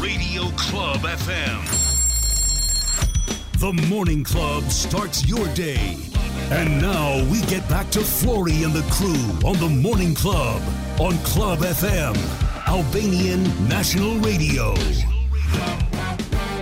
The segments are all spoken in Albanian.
Radio Club FM. The Morning Club starts your day. And now we get back to Flory and the crew on the Morning Club on Club FM, Albanian National Radio.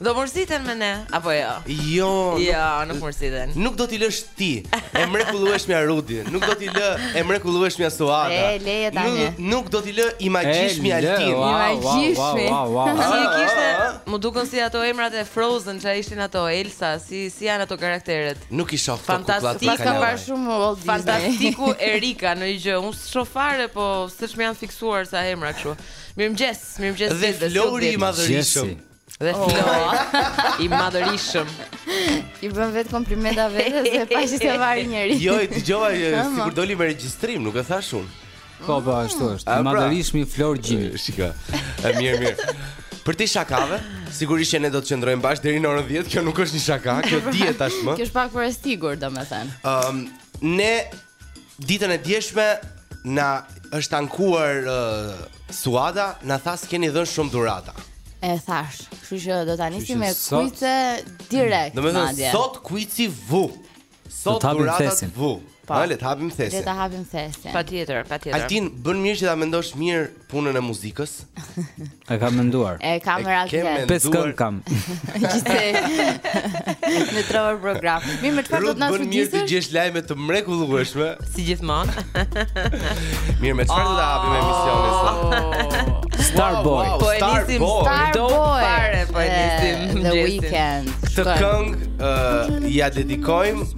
Do mërziten me ne apo jo? Jo, nuk, jo, nuk mërziten. Nuk do t'i lësh ti. E mrekullueshmja Rudi, nuk do t'i lë e mrekullueshmja Suada. E lëre tani. Nuk, nuk do t'i lë i magjishmi Altin. I magjishmi. Si e kishte, m'u duk si ato emrat e Frozen që ishin ato Elsa, si si janë ato karakteret. Nuk i shoh këto kukullat. Fantastik, ka parë shumë Walt Disney. Fantastiku Erika në një gjë. Unë s'i shoh fare, po s'është më janë fiksuar ca emra kështu. Mirëmëngjes, mirëmëngjes. Dhe Flori i madhërishëm. Dhe Flori i madhërishëm. I bën vetë komplimenta vetes dhe pa që të vrarë njeri. Jo, i dëgjova sikur doli me regjistrim, nuk e thashë unë. Po, po, ashtu mm. është. Pra. I madhërishmi Flor Gjini. Shaka. E mirë, mirë. Përtej shakave, sigurisht që ne do të qëndrojmë bashkë deri në orën 10, kjo nuk është një shaka, kjo dihet tashmë. Kjo është pak për e sigurt, domethënë. Ëm, um, ne ditën e djeshme na është ankuar uh, Suada, na tha se keni dhënë shumë dhurata. E thashë, kështu që do ta nisim me kuice direkt. Do të thotë sot kuici vu. Sot dhuratat vu. Po. Le të hapim thesin. Le të hapim thesin. Patjetër, patjetër. Altin bën mirë që ta mendosh mirë punën e muzikës. E kam menduar. E kam realizuar. Pesë këngë kam. Gjithsej. Në tre orë program. Mirë, me çfarë do të na çudisësh? Mirë, ti gjesh lajme të mrekullueshme. Si gjithmonë. Mirë, me çfarë do ta hapim emisionin sot? Oh. Starboy. Po e nisim Starboy. Fare po e nisim. The Weeknd. Këtë këngë uh, ia dedikojmë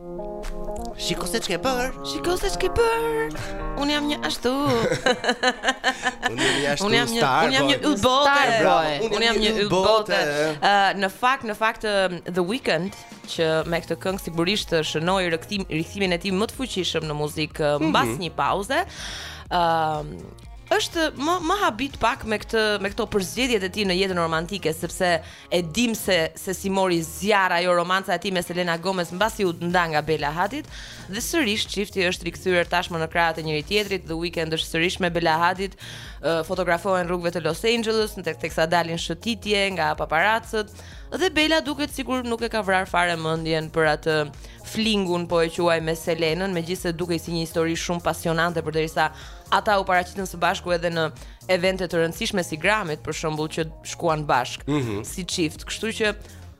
Shiko se ç'ke bër. Shiko se ç'ke bër. Un jam një ashtu. un jam një ashtu. Un jam një un jam një bote. Un jam një bote. Në fakt, në fakt The Weeknd që me këtë këngë sigurisht shënoi rikthimin e tij më të fuqishëm në muzikë mm -hmm. mbas mhm. një pauze. Ëm uh, është më më habit pak me këtë me këto përzgjedhjet e tij në jetën romantike sepse uh, E dim se se si mori zjarr ajo romanca e tij me Selena Gomez mbasi u nda nga Bella Hadid dhe sërish çifti është rikthyer tashmë në krahët e njëri-tjetrit dhe Weeknd është sërish me Bella Hadid fotografohen rrugëve të Los Angelesit teksa dalin shëtitje nga paparacët dhe Bella duket sikur nuk e ka vrarë fare mendjen për atë flingun po e quaj me Selenën, megjithëse dukej si një histori shumë pasionante përderisa ata u paraqitën së bashku edhe në evente të rëndësishme si Grammy-t për shembull që shkuan bashkë mm -hmm. si çift, kështu që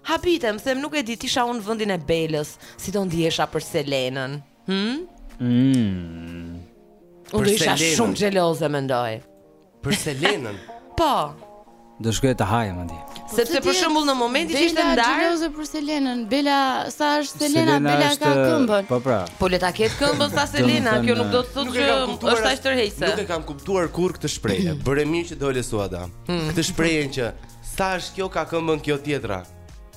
habitem, them nuk e di t'isha unë në vendin e Bellës, si do ndihesha për Selenën. Hm? Mm. Unë do isha shumë xheloze mendoj. Për Selenën. po. Do shkojë të hajë mëndje. Sepse për shembull në momentin që ishte ndarë. Bela xheloze për Selenën. Bela sa është Selena, Selena Bela është... ka këmbën. Po pra. Po le ta ketë këmbën sa Selena, kjo nuk do të thotë që është aq tërheqëse. Nuk e kam kuptuar kurrë këtë shprehje. Bëre mirë që dole Suada. Hmm. Këtë shprehjen që sa është kjo ka këmbën kjo tjetra.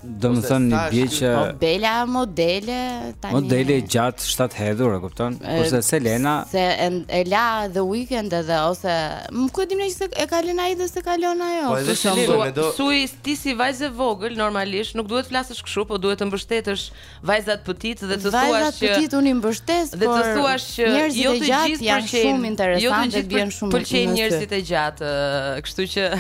Domethënë një bje që Po Bela modele tani... Modele gjatë shtathedhur, e kupton? Kurse Selena Se e la The Weeknd edhe ose Po ku e dimë që e ka lënë ai dhe s'e ka lënë ajo Po edhe Selena me do Sui ti si vajzë e vogël normalisht nuk duhet të flasësh kështu, po duhet të mbështetësh Vajzat petite dhe të thuash që Vajzat petite unë i mbështes dhe të thuash që jo të gjithë janë shumë interesantë jo të gjithë bën shumë pëlqejnë njerëzit e gjatë, kështu që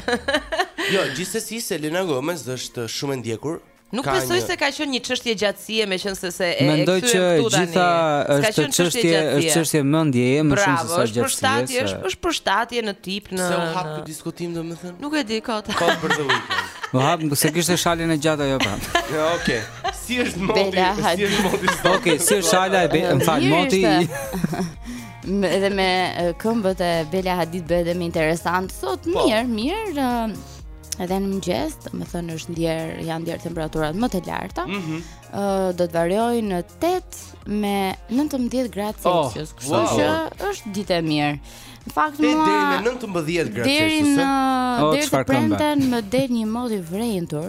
Jo, gjithsesi Selena Gomez është shumë e ndjekur, Nuk besoj se ka qenë një çështje gjatësie, meqenëse se e Mendoj që e gjitha është çështje, është çështje mendjeje, më shumë se sa gjatësie. Është përshtatje, është është përshtatje në tip në Se u hap ky diskutim domethënë. Nuk e di kot. Kot për të ujë. U hap se kishte shalën e gjatë ajo pra. Jo, okay. Si është moti? Bela Hadid. Si është moti? Okej, si është shala e Belës, më fal, moti. Me- Edhe me e, këmbët e Bela Hadid bëhet edhe më interesant. Sot Po. mirë, mirë. ë, Edhe në mëngjes, domethënë është ndjer, janë ndjer temperaturat më të larta. Mhm. Ë, do të variojë nga 8 me 19 gradë Oh, Celsius. Kështu wow. që është ditë e mirë. Në fakt Te mua deri me 19 gradë deri Celsius. në ë? O, deri të çfarë këmbe. premten më del një mot i vrenjtur.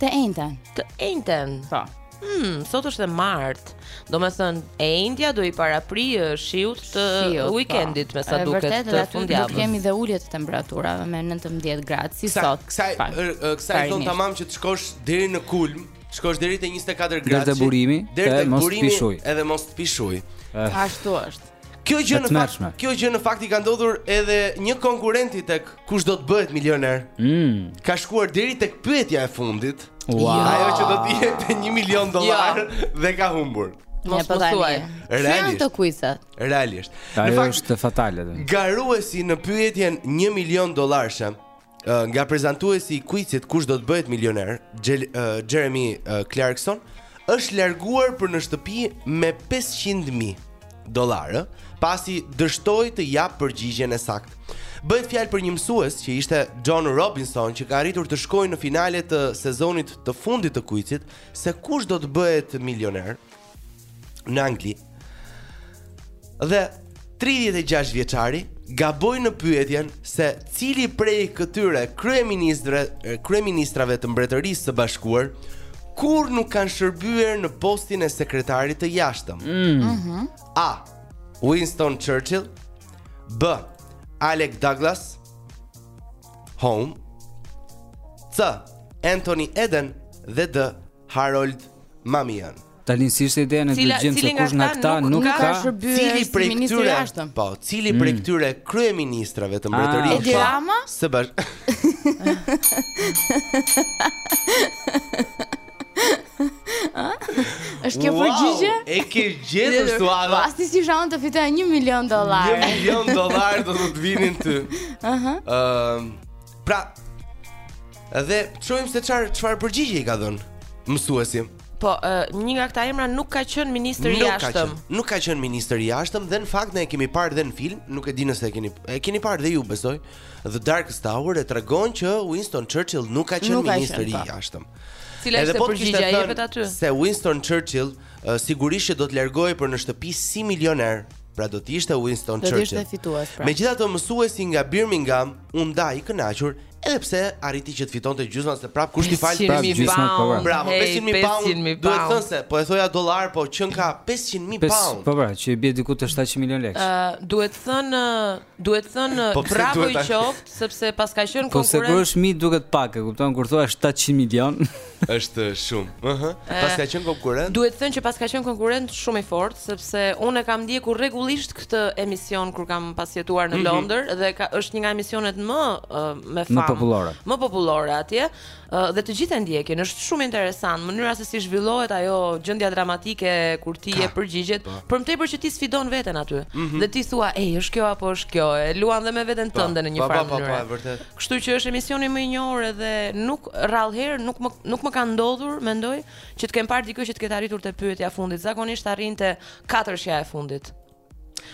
Të enjten. Të enjten. Po. Hmm, sot është e martë. Domethënë, e enjtja do i paraprijë shiut të shiut, po. weekendit, me sa duket vërtet, të fundjavës. Vërtet, kemi dhe ulje të temperaturave, me 19 gradë, si sot. Kësaj, kësaj i thonë tamam që të shkosh deri në kulmë, shkosh deri te 24 gradë. Deri te burimi, deri te burimi, edhe mos të pish ujë. Ashtu është. Kjo gjë në fakt, kjo gjë në fakt i ka ndodhur edhe një konkurrenti tek kush do të bëhet milioner. Mm. Ka shkuar deri tek pyetja e fundit. Wow. Ajo që do të jepte 1 milion dollar ja. dhe ka humbur. Mos po thuaj. Realisht. Të kuizat. Realisht. Në fakt është fatale. Garuesi në pyetjen 1 milion dollarëshe. uh, nga prezantuesi i kuizit kush do të bëhet milioner, Gjel, uh, Jeremy uh, Clarkson, është larguar për në shtëpi me 500.000 dollarë, pasi dështoi të japë përgjigjen e saktë. Bëhet fjalë për një mësues që është John Robinson që ka arritur të shkojë në finale të sezonit të fundit të kuizit se kush do të bëhet milioner. në Angli. Dhe 36 vjeçari gaboi në pyetjen se cili prej këtyre kryeministrave të Mbretërisë së Bashkuar kurrë nuk kanë shërbyer në postin e sekretarit të jashtëm. Mm. Mhm. A. Winston Churchill B. Alec Douglas Home C. Anthony Eden dhe D. Harold Macmillan. Tani si është ideja, ne të gjejmë se kush nga këta nuk ka shërbyer cili prej këtyre ashtëm. Po, cili prej mm. këtyre kryeministrave të ah, mbretërisë? Edi Rama? Së bash. Është kjo përgjigje? E ke gjetur thua. Pasi si shon të fitoj 1 milion dollar. 1 milion dollar do të vinin ty. Aha. Ëm. Pra, Dhe të shohim se çfarë çfarë përgjigje i ka dhënë mësuesi. Po, uh, një nga këta emra nuk ka qenë ministër i jashtëm. Nuk ka qenë ministër i jashtëm dhe në fakt ne e kemi parë dhe në film, nuk e di nëse e keni e keni parë dhe ju besoj. The Darkest Hour e tregon që Winston Churchill nuk ka qenë ministër i po. jashtëm. Cila ishte po përgjigja e jepet aty? Se Winston Churchill uh, sigurisht që do të largohej për në shtëpi si milioner, pra do të ishte Winston do Churchill. Do të ishte fitues. Pra. Megjithatë mësuesi nga Birmingham u nda i kënaqur edhe pse arriti që të fitonte gjysmën se prap kush t'i fal prap gjysmën po pra. bravo 500000 pound duhet thënë se po e thoja dollar po qenka 500000 pound po pra që i bie diku te 700 milion lekë uh, duhet thënë duhet thënë po bravo i qoftë sepse paska qen konkurrent po se kur është m'i duket pak e kupton kur thua 700 milion Është shumë. Ëh. Uh -huh. Paska qenë konkurrent. Duhet thënë që paska qenë konkurrent shumë i fortë sepse unë e kam ndjekur rregullisht këtë emision kur kam pas jetuar në mm -hmm. Londër dhe ka është një nga emisionet më uh, me famë. Më popullore. Më popullore atje uh, dhe të gjithë e ndjekin. Është shumë interesant mënyra se si zhvillohet ajo gjendja dramatike kur ti i përgjigjesh, po. për më tepër që ti sfidon veten aty. Mm -hmm. Dhe ti thua, "Ej, është kjo apo është kjo?" E luan dhe me veten po, tënde në një po, farë mënyre. Po, po, po, vërtet. Kështu që është emisioni më i njohur edhe nuk rrallëherë nuk më nuk më ka ndodhur, mendoj, që të kem parë dikë që të ketë arritur te pyetja e fundit. Zakonisht arrijnë te katërshja e fundit.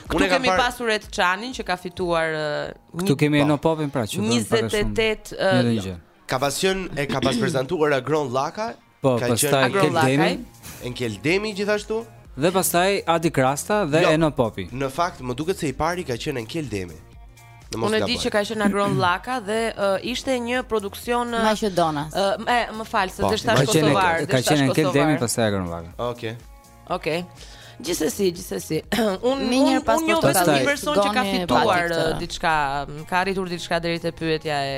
Këtu Unë kemi par... pasur Ed Çanin që ka fituar uh, Këtu një... kemi Eno Popin pra që 28 uh, Ka pas qen e ka pas prezantuar Agron Llakaj Po, ka pastaj Enkel Demi, Enkel Demi gjithashtu. Dhe pastaj Adi Krasta dhe jo, Eno Popi. Në fakt më duket se i pari ka qenë Enkel Demi. Unë e di që ka qenë Agron Llakaj dhe uh, ishte një produksion uh, Maqedonas. Uh, e, më fal, se po, deshtash Kosovar, ka qenë Enkel Demi pastaj Agron Llakaj. Okej. Okay. Okej. Okay. Gjithsesi, gjithsesi. Un mbaj një pas një vetë një person që ka fituar uh, diçka, ka arritur diçka deri te pyetja e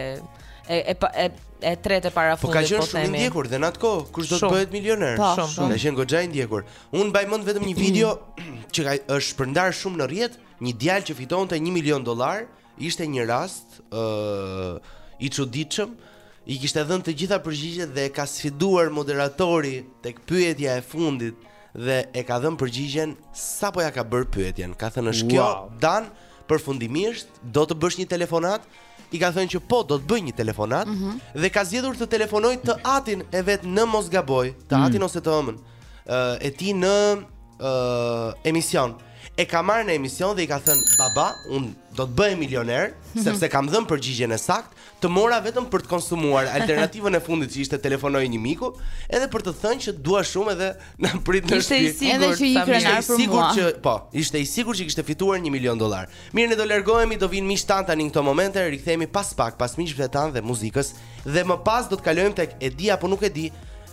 e e e, e tretë para fundit po themi. Po ka qenë po shumë i ndjekur dhe në atë kohë kush do të bëhet milioner? Po, shumë. shumë. Ka qenë goxha i ndjekur. Un mbaj mend vetëm një video që ka është shpërndar shumë në rrjet, një djalë që fitonte 1 milion dollar. Mm Ishte një rast ë uh, i çuditshëm. I kishte dhënë të gjitha përgjigjet dhe e ka sfiduar moderatori tek pyetja e fundit dhe e ka dhënë përgjigjen sapo ia ka bërë pyetjen. Ka thënë është wow. kjo dan përfundimisht do të bësh një telefonatë? I ka thënë që po do të bëj një telefonatë mm -hmm. dhe ka zgjedhur të telefonojë të atin e vet në mos gaboj, të mm. atin ose të ëmën. uh, e tij në uh, emision e ka marrë në emision dhe i ka thënë baba, un do të bëhem milioner mhm. sepse kam dhënë përgjigjen e saktë, të mora vetëm për të konsumuar alternativën e fundit që ishte telefonoji një miku, edhe për të thënë që dua shumë edhe na prit në shtëpi. Ishte i sigurt, edhe që je krenar për mua. Ishte i sigurt që po, ishte i sigurt që kishte fituar 1 milion dollar. Mirë, ne do largohemi, do vijnë miqtë tanë tani në këto momente, rikthehemi pas pak pas miqve tanë dhe muzikës dhe më pas do të kalojmë tek e di apo nuk e di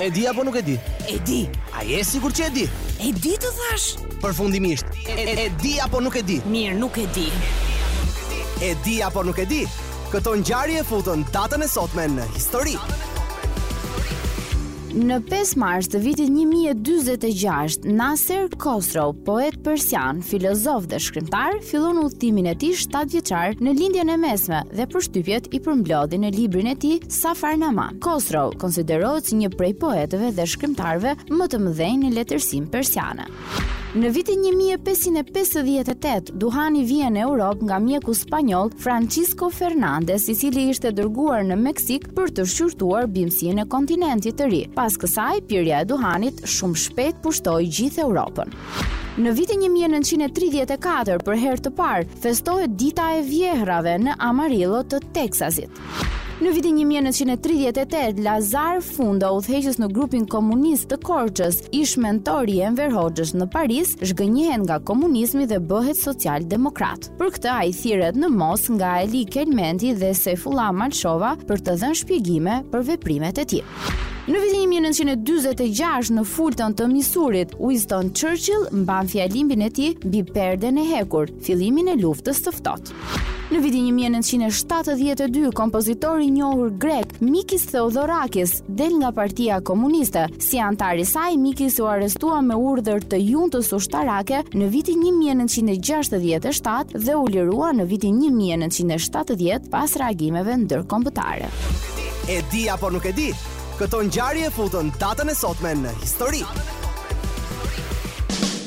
E di apo nuk e di? E di. A je sigurt që e di? E di të thashë. Përfundimisht, e, e, e di apo nuk e di? Mirë, nuk e di. E di apo nuk e di? Këto ngjarje e futën datën e sotme në histori. Në 5 mars të vitit 1046, Naser Khosrow, poet persian, filozof dhe shkrimtar, fillon udhëtimin e tij shtatëvjeçar në Lindjen e Mesme dhe përshtypjet i përmblodhi në librin e tij Safarnama. Khosrow konsiderohet si një prej poetëve dhe shkrimtarëve më të mëdhenj në letërsinë persiane. Në vitin një mijë e pesëqind e pesëdhjetë e tetë, duhani vjen në Europë nga mjeku spanjoll Francisco Fernandez, i cili ishte dërguar në Meksikë për të shqyrtuar bimësinë e kontinentit të ri. Pas kësaj, pirja e duhanit shumë shpejt pushtoi gjithë Europën. Në vitin 1934, për herë të parë, festohet Dita e Vjehrave në Amarillo të Teksasit. Në vitin një mijë e nëntëqind e tridhjetë e tetë, Llazar Fundo, udhëheqës në grupin komunist të Korçës, ish mentor i Enver Hoxhës në Paris, zhgënjehet nga komunizmi dhe bëhet socialdemokrat. Për këtë ai thirret në Moskë nga Ali Kelmendi dhe Sejfulla Malëshova për të dhënë shpjegime për veprimet e tij. Në vitin 1946 në Fulton të Misurit, Winston Churchill mban fjalimin e tij mbi perden e hekurt, fillimin e luftës së ftohtë. Në vitin një mijë e nëntëqind e shtatëdhjetë e dy, kompozitori i njohur grek, Mikis Theodorakis, del nga Partia Komuniste. Si anëtar i saj, Mikis u arrestua me urdhër të juntës ushtarake në vitin një mijë e nëntëqind e gjashtëdhjetë e shtatë dhe u lirua në vitin një mijë e nëntëqind e shtatëdhjetë pas reagimeve ndërkombëtare. E di apo nuk e di? Këto ngjarje futën datën e sotme në histori.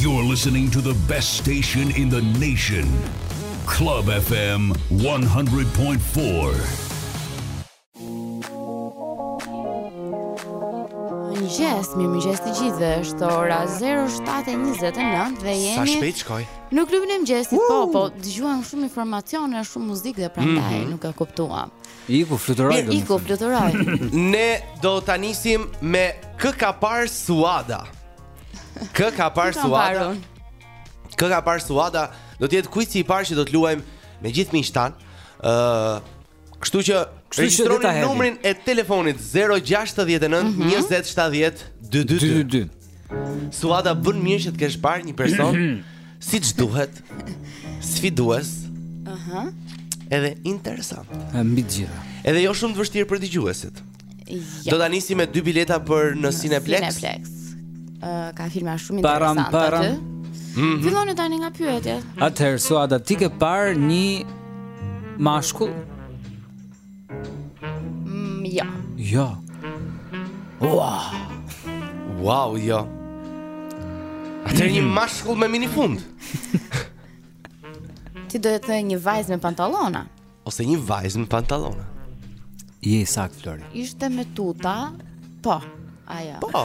You're listening to the best station in the nation. Club FM 100.4. Mëngjes, mirë mëngjes të gjithëve. Është ora 07:29 dhe jemi Sa shpejt shkoi. Në klubin e mëngjesit, po, po, dëgjuam shumë informacione, shumë muzikë dhe prandaj mm -hmm. nuk e kuptuam. Iku fluturoi. Mirë, iku fluturoi. ne do ta nisim me kë ka parë Suada. Kë ka parë Suada? Kë ka parë Suada? Do të jetë kuici i parë që do të luajmë me gjithë miqtë tanë uh, Kështu që regjistroni numrin e telefonit 069 mm -hmm. 20 70 222. Suada bën mirë që të kesh parë një person siç duhet, sfidues. Aha. Edhe interesant. Mbi të gjitha. Edhe jo shumë të vështirë për dëgjuesit. Ja. Do ta nisim me dy bileta për në, në Cineplex. Cineplex. Uh, ka filma shumë interesantë. Param param. Mm -hmm. Filloni tani nga pyetjet. Atëherë Suada, ti ke parë një mashkull? Mm, jo. Jo. Wow. Wow, jo. Atëherë një mashkull me minifund. Ti do të një vajzë me pantallona. Ose një vajzë me pantallona. Je i saktë Flori. Ishte me tuta. Po. Ajo. Po.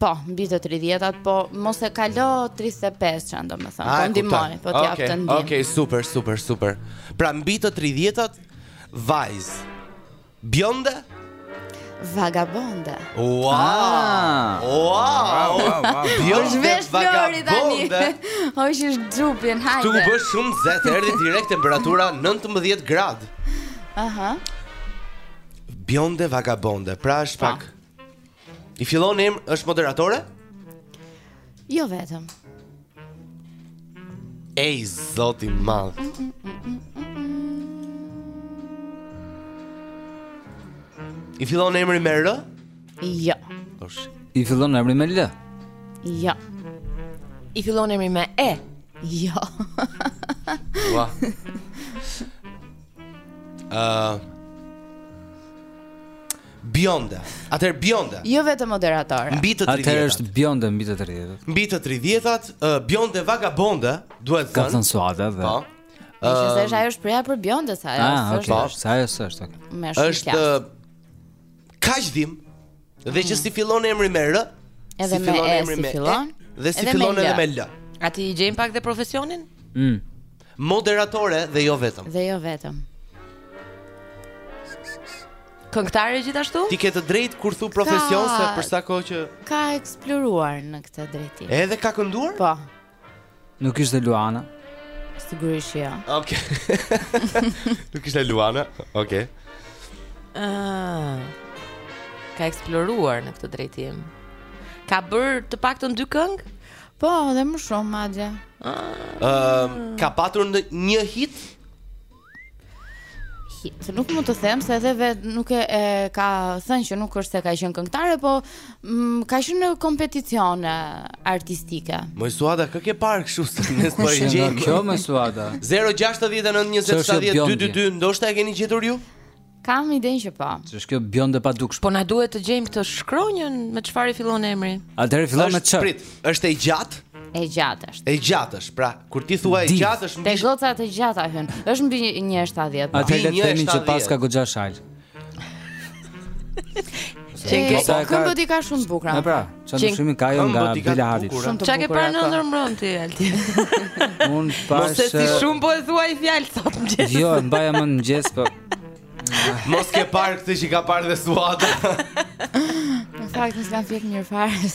Po, mbi të 30-at, po mos e kalo 35-ën, domethënë, po ndihmoj, po të jap këtë ndihmë. Okej, okay, super, super, super. Pra mbi të 30-at, vajzë. Bjonde? Vagabonde. Wow! Ah. Wow! wow, wow, Bjonde vagabonde. Hoqe dhe xhupin, hajde. T'u bë shumë nxehtë, erdhi direkt temperatura 19 gradë. Aha. Bjonde vagabonde. Pra është pak. Pa. I fillon emër, është moderatore? Jo vetëm. Ej, zot i madh. I fillon emri me R? Jo. Osh. I fillon emri me L? Jo. I fillon emri me E? Jo. Ua. Ëh. Bjonde. Atëherë Bjonde. Jo vetëm moderatore. Mbi të 30. Atëherë është Bjonde mbi të 30. Mbi të 30-at, uh, Bjonde vagabonde, duhet thënë. Ka thënë Suada dhe. Po. Ëh, uh, është ajo shprehja për Bjonde sa ajo. Ah, okay. Po, sa ajo është. Okay. Është kaq dimë dhe që s'i fillon emri me R, edhe s'i fillon e, emri me s'i fillon, e, dhe s'i edhe fillon me edhe me L. A t'i gjejmë pak dhe profesionin? Mm. Moderatore dhe jo vetëm. Dhe jo vetëm. Këngëtare gjithashtu? Ti ke të drejtë kur thu profesion ka, se për sa kohë që ka eksploruar në këtë drejtim. Edhe ka kënduar? Po. Nuk ishte Luana. Sigurisht jo. Okej. Okay. Nuk ishte Luana. Okej. Okay. Ëh. Uh, ka eksploruar në këtë drejtim. Ka bërë të paktën dy këngë? Po, dhe më shumë madje. Ëh. Uh, ka patur një hit hit. Nuk mund të them se edhe vetë nuk e, e ka thënë që nuk është se ka qenë këngëtare, po mm, ka qenë në kompeticione artistike. Moj Suada, kë ke parë kështu se ne s'po e gjejmë. Kjo moj Suada. 069 20 70 222, ndoshta e keni gjetur ju? Kam idenë që po. Ç'është kjo bjonde e padukshme? Po na duhet të gjejmë këtë shkronjën me çfarë fillon emri. Atëherë fillon me ç. Prit, është e gjatë? E gjatë është. E gjatë është. Pra, kur ti thua e gjatë është mbi. Te gocat e gjata hyn. Është mbi 1.70. Po. Atëherë le të themi që paska goxha shal. Çe ke sa? Këmbët i ka shumë të bukura. Po pra. Çfarë Qen- ndryshimi ka ajo nga Këmbët i ka Bela të Hadit? bukura. Shumë të Çka ke bukura parë në ato. ëndërr mbrëmë ti, Alti? Unë Mos pash se si eh, shumë po e thua atë fjalë sot mëngjes. Jo, e mbaja mend në mëngjes, po Mos ke parë këtë që ka parë dhe Suada. Në fakt nuk kam fjetë mirë fare.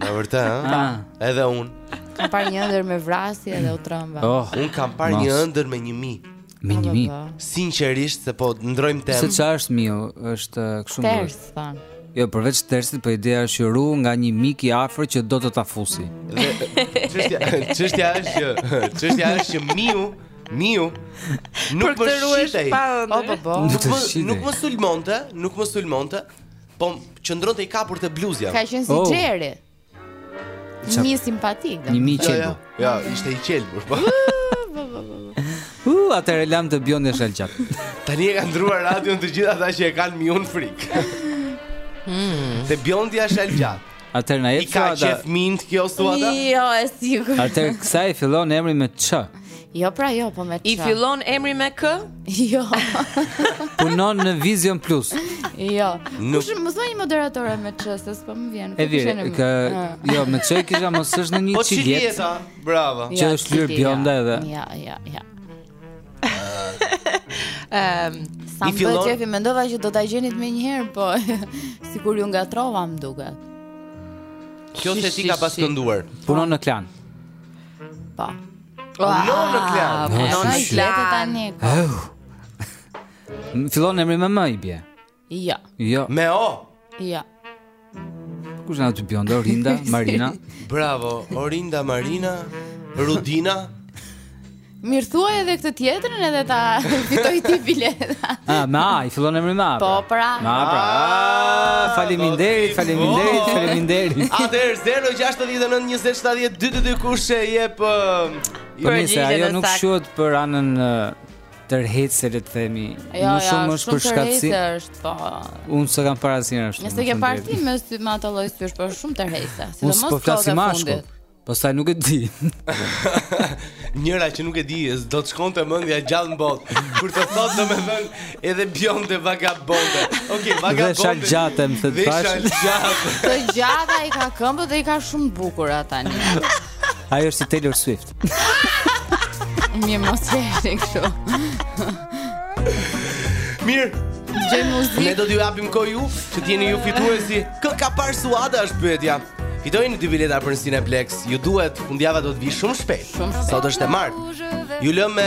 Me vërtet, ha? Ah, Edhe unë. Kam parë një ëndërr me vrasje dhe u trëmba. oh, Unë kam parë Mos. një ëndërr me një mi. Me një mi. Sinqerisht se po ndërrojmë temë. Se ça është miu, është kështu më. Ters thonë. Jo, përveç tersit, po ideja është që ruhu nga një mik i afërt që do të ta fusi. Çështja, çështja është që, çështja është që miu Miu nuk më shqitej. Po po po. Nuk më nuk më sulmonte, nuk më sulmonte. Po qëndronte i kapur te bluzja. Ka qenë si Xheri. Oh. Një mi simpatik. Një mi i qelbur. Ja, ja, ishte i qelbur, po. Uh, atëherë e lamë te bjondja shalëgjatë Tani e kanë ndërruar radion të gjithë ata që e kanë miun frikë hmm. Te bjondja është shalëgjatë Atëherë në jetë I ka qejf minjtë kjo Suada? Jo, e sigur Atëherë kësaj i fillon emri me ç Jo pra jo, po me ç i fillon emri me kë? Jo. Punon në Vision Plus. Jo. Nuk... Kush më thua një moderatore me ç, se s'po më vjen. E vjen. Kë... Ah. Jo, me ç kisha më s'është në një po Çiljeta. Po Çiljeta, bravo. Që është lyer bjonda edhe. Ja, ja, ja. Ehm, sa më fillon... bëhet mendova që do ta gjenit menjëherë, po sikur ju ngatërrova më duket. Kjo se ti ka pas kënduar. Punon në Klan. Po. Punon në Klan. Punon në Klan tani. Fillon emri me m i bie. Jo. Jo. Me o. Jo. Kush janë bjonde Orinda Marina? Bravo, Orinda Marina, Rudina. Mirë thua edhe këtë tjetrën edhe ta fitosh ti biletë A, ah, me A, i fillon emri me A Po, pra, pra. Me A, pra ah, Faliminderit, faliminderit, faliminderit A, të erë, 0, 6, 19, 2070 dy të dy kush e jep Jo, nëse ajo nuk shquhet për anën tërheqëse le të themi. Jo, më shumë jo, është për shkathtësi. Është, po. Unë s'e kam parë asnjëherë ashtu. Nëse ke parë ti me sy me atë lloj syri, po është shumë tërheqëse. Sidomos po flasim ashtu. Po sa nuk e di. Njëri që nuk e di, do të shkonte mendja gjallë në botë. Kur të thotë domethën Edhe bjonde vagabonde. Okej, vagabonde. Dhe shalëgjatë më thënë tash. Shalëgjatë. Të gjata i ka këmbët dhe i ka shumë bukur ata tani. Ajo është si Taylor Swift. Mirë mos e kështu. Mirë. Gjej muzikë. Ne do t'ju japim kohë ju, që t'jeni ju fituesi. Kë ka parë Suada është pyetja. Fitojnë dy bileta për në Cineplex. Ju duhet, fundjava do të vi shumë shpejt. Sot është e martë. Ju lëmë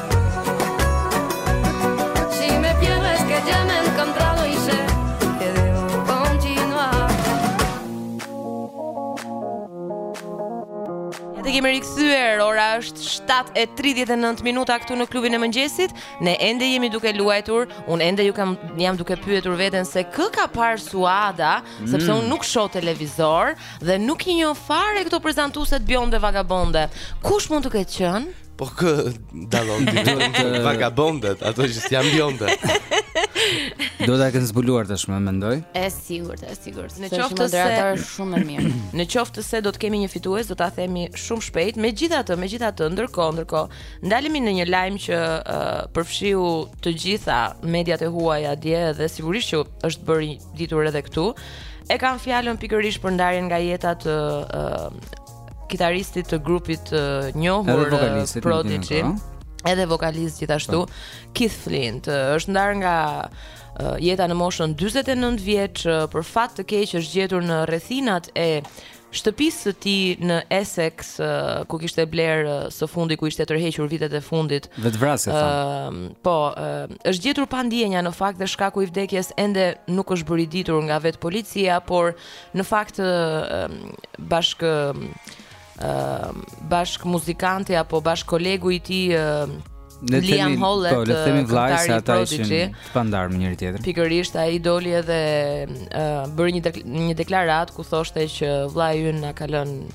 jemi rikthyer, ora është 7:39 minuta këtu në klubin e mëngjesit. Ne ende jemi duke luajtur. Unë ende ju kam jam duke pyetur veten se kë ka parë Suada, mm. sepse unë nuk shoh televizor dhe nuk i njoh fare këto prezantueset bjonde vagabonde. Kush mund të ketë qenë? Po kë dallon ti vagabondet, ato që s'janë bjonde. Do ta kenë zbuluar tashmë, mendoj. E sigurt, e sigurt. Në qoftë se është shumë e mirë. Në qoftë se do të kemi një fitues, do ta themi shumë shpejt. Megjithatë, megjithatë, ndërkohë, ndërkohë, ndalemi në një lajm që uh, përfshiu të gjitha mediat e huaja dje dhe sigurisht që është bërë ditur edhe këtu. E kam fjalën pikërisht për ndarjen nga jeta të uh, kitaristit të grupit të njohur Prodigy. Edhe vokalist gjithashtu po. Keith Flint është ndarë nga jeta në moshën 49 vjeç për fat të keq është gjetur në rrethinat e shtëpisë së tij në Essex ku kishte bler së fundi ku ishte tërhequr vitet e fundit. Vetvrasje thon. Ëh, po, është gjetur pa ndjenja në fakt dhe shkaku i vdekjes ende nuk është bërë i ditur nga vet policia, por Në fakt bashkë bashkë muzikanti apo bashkë kolegu i tij Liam Howlett, po, le të themi vllai se ata ishin të pandar me njëri tjetrin. Pikërisht ai doli edhe uh, bëri një një deklaratë ku thoshte që vllai ynë na ka lënë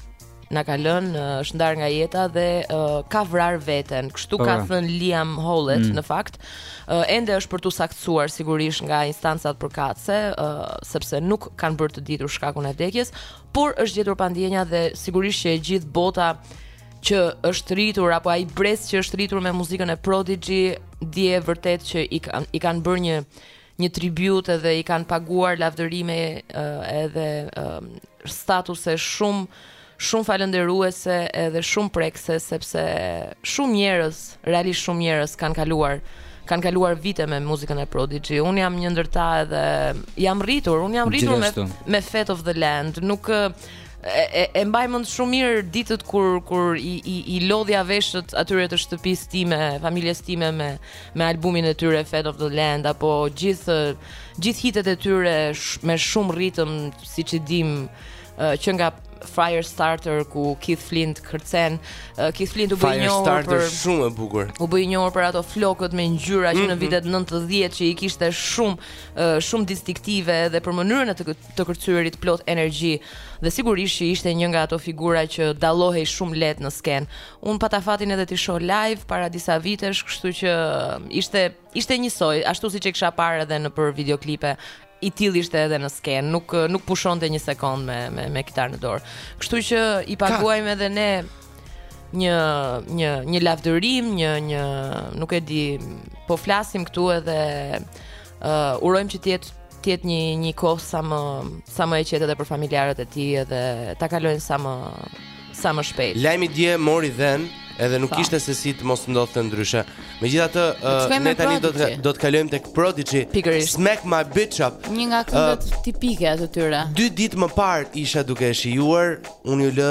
na ka lënë është ndar nga jeta dhe uh, ka vrarë veten. Kështu ka po. thënë Liam Howlett mm. në fakt. Uh, ende është për tu saktësuar sigurisht nga instancat përkatëse, uh, sepse nuk kanë bërë të ditur shkakun e vdekjes, por është gjetur pa ndjenja dhe sigurisht që e gjithë bota që është rritur apo ai brez që është rritur me muzikën e Prodigy, dje vërtet që i kanë i kanë bërë një një tribut edhe i kanë paguar lavdërime edhe statuse shumë shumë falënderuese edhe shumë prekse sepse shumë njerëz, realisht shumë njerëz kanë kaluar kanë kaluar vite me muzikën e Prodigy. Un jam një ndër ta edhe jam rritur, un jam rritur me me Fat of the Land. Nuk e, e, e mbaj mend shumë mirë ditët kur kur i i, i lodhja veshët atyre të shtëpisë time, familjes time me me albumin e tyre Fat of the Land apo gjithë gjithë hitet e tyre sh, me shumë ritëm siç e dim që nga Firestarter ku Keith Flint kërcen uh, Keith Flint u bë i njohur për Firestarter shumë e bukur. U bë i njohur për ato flokët me ngjyra që mm -hmm. në mhm. vitet 90 që i kishte shumë uh, shumë distinktive dhe për mënyrën e të, të kërcyerit plot energji dhe sigurisht që ishte një nga ato figura që dallohej shumë lehtë në skenë. Unë pata fatin edhe t'i shoh live para disa vitesh, kështu që um, ishte ishte njësoj, ashtu siç e kisha parë edhe nëpër videoklipe, i tillë ishte edhe në skenë, nuk uh, nuk pushonte një sekond me me me kitar në dorë. Kështu që i paguajmë edhe ne një një një lavdërim, një një nuk e di, po flasim këtu edhe uh, urojmë që të jetë të jetë një një kohë sa më sa më e qetë edhe për familjarët e tij edhe ta kalojnë sa më sa më shpejt. Lajmi dje mori dhën edhe nuk po. kishte se si të mos ndodhte ndryshe. Megjithatë, uh, ne tani do të do të kalojmë tek Prodigy. Pikërisht. Smack my bitch up. Një nga këngët uh, tipike të tyre. Dy ditë më parë isha duke e shijuar, unë ju lë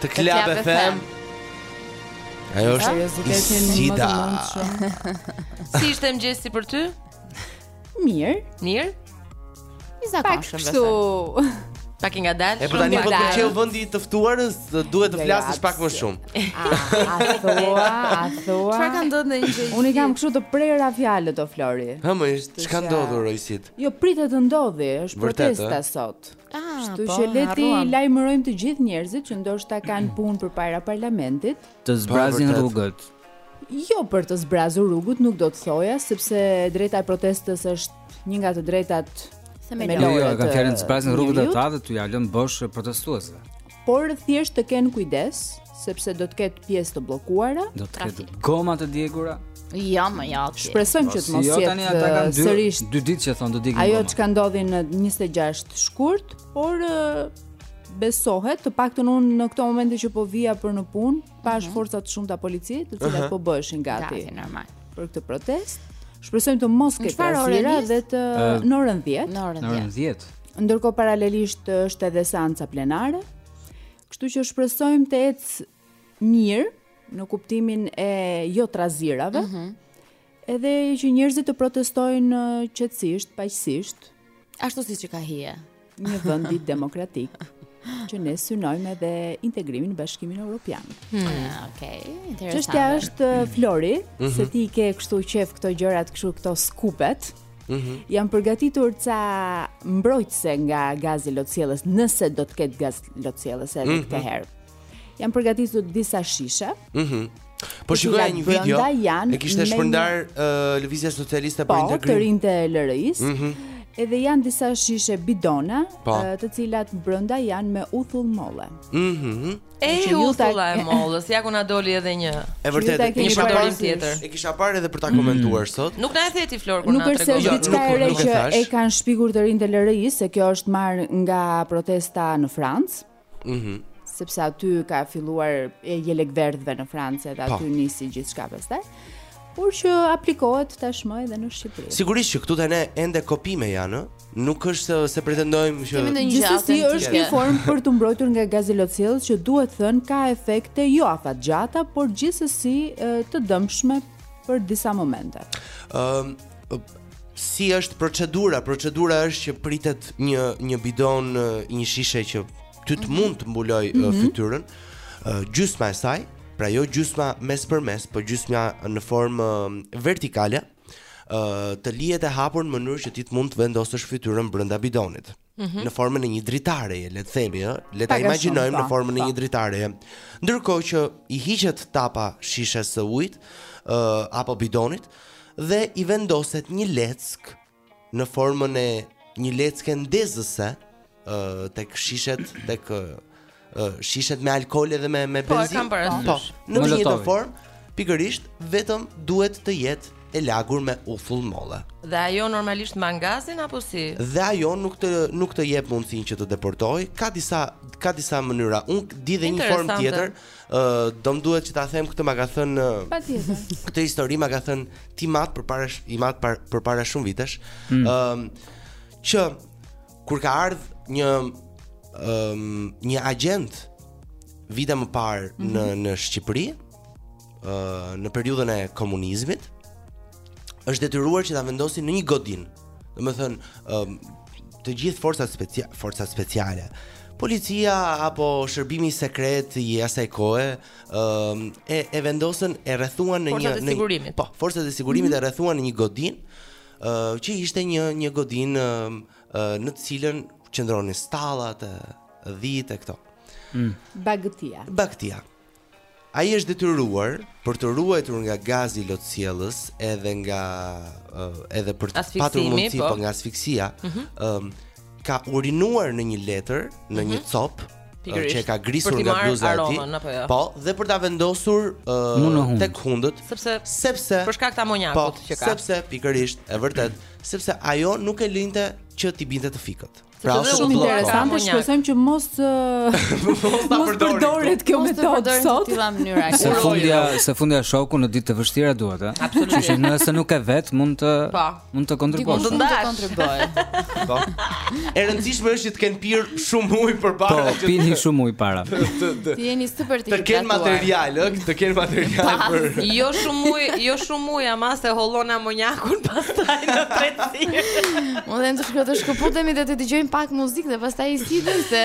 Të klab e them Ajo është i sida Si ishte mëngjesi për ty? Mirë Mirë? I zakonshëm Pak kështu Pak ngadalë Epo po tani po të përqejo vendi i të ftuarës Duhet të flasësh pak më shumë A thua, a thua Ça ka ndodhur në një gjë Unë i kam kështu të prera fjalët o Flori Ha më ishtë, ça ka ndodhur u rojësit? Jo, pritet të ndodhë, është protesta sot Ah, Kështu po, që le t'i harruam. lajmërojmë të gjithë njerëzit që ndoshta kanë punë përpara parlamentit. Të zbrazin vërtet. rrugët. Jo për të zbrazur rrugët nuk do të thoja, sepse e drejta e protestës është një nga të drejtat Themelore. Jo, jo, e kam fjalën të zbrazin rrugët njerëzit dhe t'ua lënë bosh protestuesve. por thjesht të kenë kujdes, sepse do të ketë pjesë të bllokuara, do të ketë goma të djegura. Jo, më jo. Shpresojmë që të mos jo, jetë uh, sërish dy ditë që thonë do djegim. Ajo çka ndodhi në 26 shkurt, por uh, besohet, të paktën unë në këto momente që po vija për në punë, pashë mhm. forca të shumta policie, të cilat po bëheshin gati. Gati normal. Për këtë protestë, shpresojmë të mos ketë trazira dhe të në orën 10. Në orën 10. Ndërkohë paralelisht është edhe seanca plenare. Kështu që shpresojmë të ecë mirë në kuptimin e jo trazirave. Mhm. Edhe që njerëzit të protestojnë qetësisht, paqësisht, ashtu siç i ka hije një vendi demokratik që ne synojmë edhe integrimin në Bashkimin Evropian. Hmm. Ah, okay, interesante. Çështja është eh, Flori, mm -hmm. se ti i ke kështu qejf këto gjërat, kështu këto skupet. Mm -hmm. Janë përgatitur ca mbrojtëse nga gazi lotsjellës, nëse do të ketë gaz lotsjellës edhe mm -hmm. këtë herë. Janë përgatitur disa shishe. Mhm. Mm po shikoja një video. E kishte shpërndarë një... uh, Lëvizja Socialiste po, për integrim. Po, të rinjtë e LRI-së. Mhm. Mm Edhe janë disa shishe bidona, po. uh, të cilat brenda janë me uthull molle. Mhm. Mm e uthulla e mollës, ja ku na doli edhe një. E vërtetë, një përdorim tjetër. E kisha parë edhe për ta komentuar mm. sot. Nuk na e the ti Flor kur na tregon. Nuk është diçka e re që e kanë shpikur të rinjtë e LRI-së, se kjo është marrë nga protesta në Francë. Mhm. Mm sepse aty ka filluar e jelekverdhëve në Francë dhe aty nisi gjithçka pastaj. Por që aplikohet tashmë edhe në Shqipëri. Sigurisht që këtu te ne ende kopime janë, ë? Nuk është se pretendojmë që gjithsesi është një formë për t'u mbrojtur nga gazi lotsjellës që duhet thënë ka efekte jo afatgjata, por gjithsesi të dëmshme për disa momente. Ëm Si është procedura? Procedura është që pritet një një bidon, një shishe që ty të mhm. mund të mbulojë mm -hmm. fytyrën, gjysma e saj, pra jo gjysma mes për mes, po gjysma në formë vertikale, të lihet e hapur në mënyrë që ti të mund të vendosësh fytyrën brenda bidonit. -hmm. në formën e një dritareje, le të themi, ë, le ta imagjinojmë në po, formën e po. një dritareje. Ndërkohë që i hiqet tapa shishes së ujit, ë uh, apo bidonit dhe i vendoset një leckë në formën e një lecke ndezëse, ë uh, tek shishet, tek uh, shishet me alkool edhe me me benzinë. Po, po, po, në të njëjtën formë, pikërisht vetëm duhet të jetë e lagur me uthull molle. Dhe ajo normalisht mban gazin apo si? Dhe ajo nuk të nuk të jep mundësinë që të depërtojë. Ka disa ka disa mënyra. Un di dhe një formë tjetër. Ë, uh, do më duhet që ta them këtë ma ka thën Patjetër. Këtë histori ma ka thën Timi ma përpara, ma për, përpara shumë vitesh. Ëm mm. uh, që kur ka ardh një um, një agjent vite më parë mm -hmm. në në Shqipëri, ë uh, në periudhën e komunizmit, është detyruar që ta vendosin në një godinë. Domethënë, ë um, të gjithë forcat speciale, forcat speciale, policia apo shërbimi sekret i asaj kohe, ë um, e e vendosën e rrethuan në një në po, forcat e sigurimit mm -hmm. e rrethuan në një godinë që ishte një një godinë në të cilën qëndronin stallat, dhitë e këto. Mm. Bagëtia. Bagëtia. Ai është detyruar për t'u ruajtur nga gazi lotsjellës edhe nga edhe për të patur mundësi po. po nga asfiksia, ëm mhm. mm -hmm. ka urinuar në një letër, në një mhm. copë, Pikërisht. që e ka grisur nga bluza e tij. Jo? Po, dhe për ta vendosur uh, tek hundët, sepse sepse për shkak të amoniakut po, që ka. Sepse pikërisht, e vërtet, sepse ajo nuk e linte që t'i binte të fikët. Pra është shumë interesante, shpresojmë që mos mos të përdoret kjo metodë sot. Ti vam mënyra. Se fundja, se fundja shoku në ditë të vështira duhet, ë. Absolutisht. Nëse nuk ke vetë, mund të Po, Mund të kontribuosh. Mund të kontribuoj. Po. E rëndësishme është që të kenë pirë shumë ujë përpara. Po, pini shumë ujë para. Të jeni super. Të kenë material, ë, të kenë material për. Jo shumë ujë, jo shumë ujë, ama se hollon amonjakun pastaj në tretësirë. Mund të shkojmë të shkëputemi dhe të dëgjojmë pak muzikë dhe pastaj i sidhen se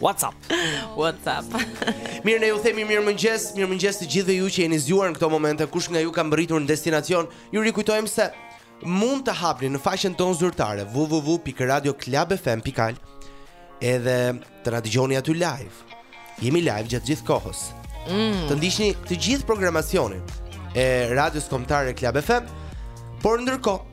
WhatsApp. WhatsApp. Mirë, ne ju themi mirë mëngjes, mirë mëngjes të gjithëve ju që jeni zgjuar në këto momente, kush nga ju ka mbërritur në destinacion, ju rikujtojmë se mund ta hapni në faqen tonë zyrtare www.radioclubfm.al edhe të na dëgjoni aty live. Jemi live gjatë gjithë kohës. Mm. Të ndiqni të gjithë programacionin e Radios Kombëtare Club FM, por ndërkohë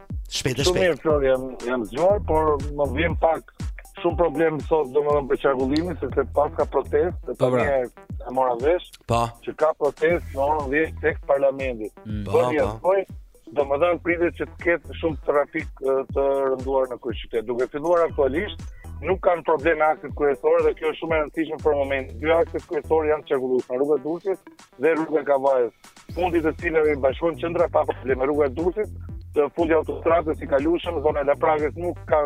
Shpejt e shpejt. Shumë mirë Flori, jam jam zgjuar, por më vjen pak shumë problem sot domethënë për qarkullimin sepse paska protestë, të po, tjerë e mora vesh. Po. Që ka protestë në orën 10 tek parlamenti. Mm. Po, po. po. Do më dhanë pritet që të ketë shumë trafik të rënduar në kryeqytet. Duke filluar aktualisht, nuk kanë probleme akset kryesore dhe kjo është shumë e rëndësishme për momentin. Dy akset kryesore janë të qarkullueshme rruga e Durrësit dhe rruga e Kavajës, fundi i të cilave i bashkon qendra pa probleme rruga e Durrësit, te fundi i autostradës është i kalueshëm, zona e Laprakës nuk ka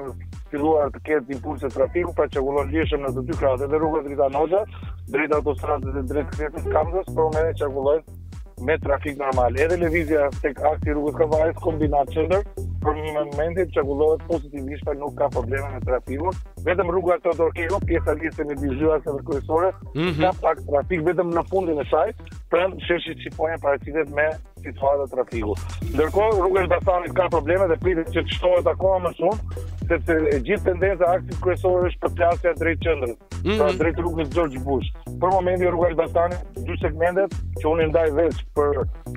filluar të ketë impulse trafiku, pra qarkullon lirshëm në të dy krahët dhe rruga Dritan Hoxha, drejt autostradës dhe drejt kthesës së Kamzës, po qarkullon me trafik normal. Edhe lëvizja tek aksi i rrugës së Kavajës Kombinat qendër, për momentin qarkullohet pozitivisht, nuk ka probleme me trafikun. Vetëm rruga Teodor Keko, pjesa lirë të një bizhua se dhe kryesore, Mm -hmm. Ka pak trafik vetëm në fundin e saj, pranë sheshit Çifonja paraqitet me situata trafiku. Ndërkohë rruga e Elbasanit ka probleme dhe pritet që të shtohet akoma më shumë, sepse e gjithë tendenca e aksit kryesor është përplasja drejt qendrës, mm -hmm. pra mhm. drejt rrugës George Bush. Për momentin rruga e Elbasanit dy segmentet që unë ndaj vetë për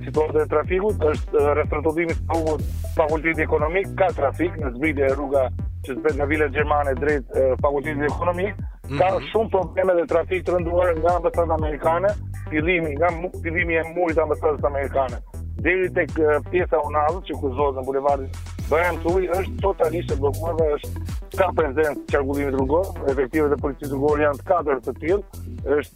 situatën e trafikut është rrethrrotullimi i rrugës Fakulteti Ekonomik ka trafik në zbritje rruga që zbret nga Vila Gjermane drejt Fakultetit Ekonomik, -hmm. ka mhm. shumë probleme dhe trafik të rënduar nga ambasada amerikane, fillimi nga fillimi i murit të ambasadës amerikane deri tek pjesa e Unazës që kryqëzohet në bulevardin Bajram Curri është totalisht e bllokuar dhe është ka prezencë qarkullimit rrugor, efektivë të policisë rrugore janë të katër të tillë, është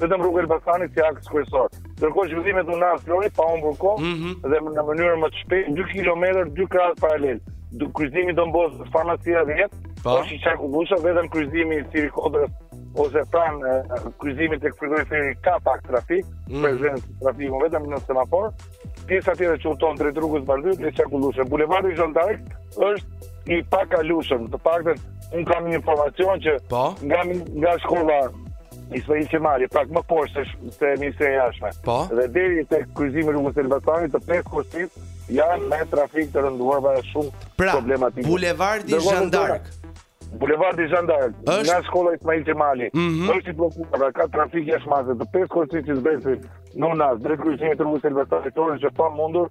vetëm rruga e Elbasanit si aks kryesor. Ndërkohë zhvillimet në Unazë Flori pa humbur kohë mm -hmm. dhe në mënyrë më të shpejtë 2 kilometra dy krahë paralel. Kryqëzimi Don Bosko Farmacia 10, po është i qarkullueshëm vetëm kryqëzimi i Siri Kodrës ose pranë kryqëzimit tek frigoriferi ka pak trafik, mm -hmm. prezencë trafiku vetëm në semafor. Pjesa tjetër që udhëton drejt rrugës Bardhyl është e qarkullueshme. Bulevardi Jean d'Arc është i pakalueshëm. Të paktën unë kam një informacion që pa? Po. nga nga shkolla Ismail Qemali, pak më poshtë se, se Ministria e Jashtme. Po? Dhe deri te kryqëzimi i rrugës së Elbasanit të pesë korsitë, janë me trafik të rënduar dhe shumë pra, problematike. Pra, Bulevardi Zhandark. Bulevardi Zhandark, është... nga shkolla Ismail Qemali, mm -hmm. është i bllokuar, ka trafik jashtë mase, të pesë korsitë që zbresin në Unazë, drejt kryqëzimit të rrugës së Elbasanit, është e pamundur,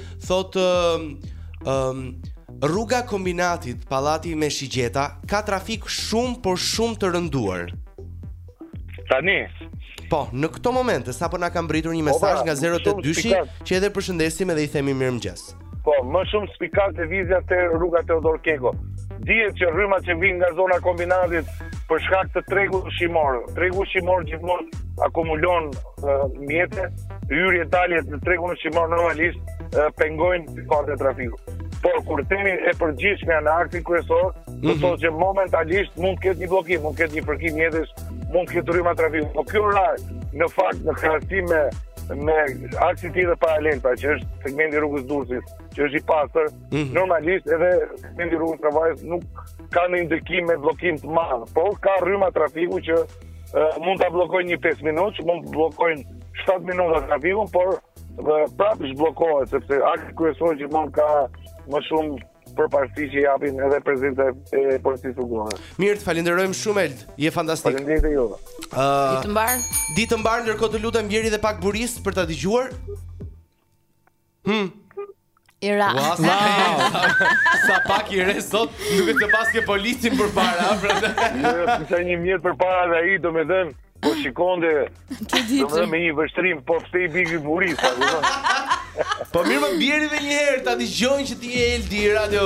Thot ëm um, rruga e Kombinatit, pallati me shigjeta ka trafik shumë por shumë të rënduar. Tani. Po, në këto momente sapo na ka mbritur një po, mesazh nga 082-shi që e përshëndesim edhe i themi mirëmëngjes. Po, më shumë spikat lëvizja te rruga Teodor Keko. Dihet që rryma që vjen nga zona e Kombinatit për shkak të tregut ushqimor. Tregu ushqimor gjithmonë akumulon uh, mjete, hyrje dalje në tregun ushqimor normalisht pengojnë pikat e trafikut. Por kur themi e përgjithshme në aksin kryesor, do të mhm. thotë që momentalisht mund të ketë një bllokim, mund të ketë një fërkim mjetesh, mund të ketë rryma trafiku. Po ky orar në fakt në krahasim me me aksin tjetër paralel, pra që është segmenti i rrugës Durrësit, që është i pastër, mm -hmm. normalisht edhe segmenti i rrugës Kavajës nuk ka ndonjë ndikim me bllokim të madh, por ka rrymë trafiku që mund ta bllokojnë një 5 minutë, mund të bllokojnë 7 minuta trafikun, por prapë zhbllokohet sepse aksi kryesor gjithmonë ka më shumë përparësi që japin edhe prezenca e policisë rrugore. Mirë, falenderojmë shumë Eldi. Je fantastik. Faleminderit ju. Ëh. Ditë mbar. Ditë mbar, ndërkohë të lutem bjeri dhe pak borisë për ta dëgjuar. Hmm. Era. Wow, sa pak i re sot, duket paske policin përpara, brëndë. Jo, jo, të sa një mjet përpara dhe i, domethënë, po shikonte, domethënë me një vështrim, po pse i bie borisë, sa Po mirë më bjeri edhe njëherë, ta dëgjojnë që ti je Eldi, radio.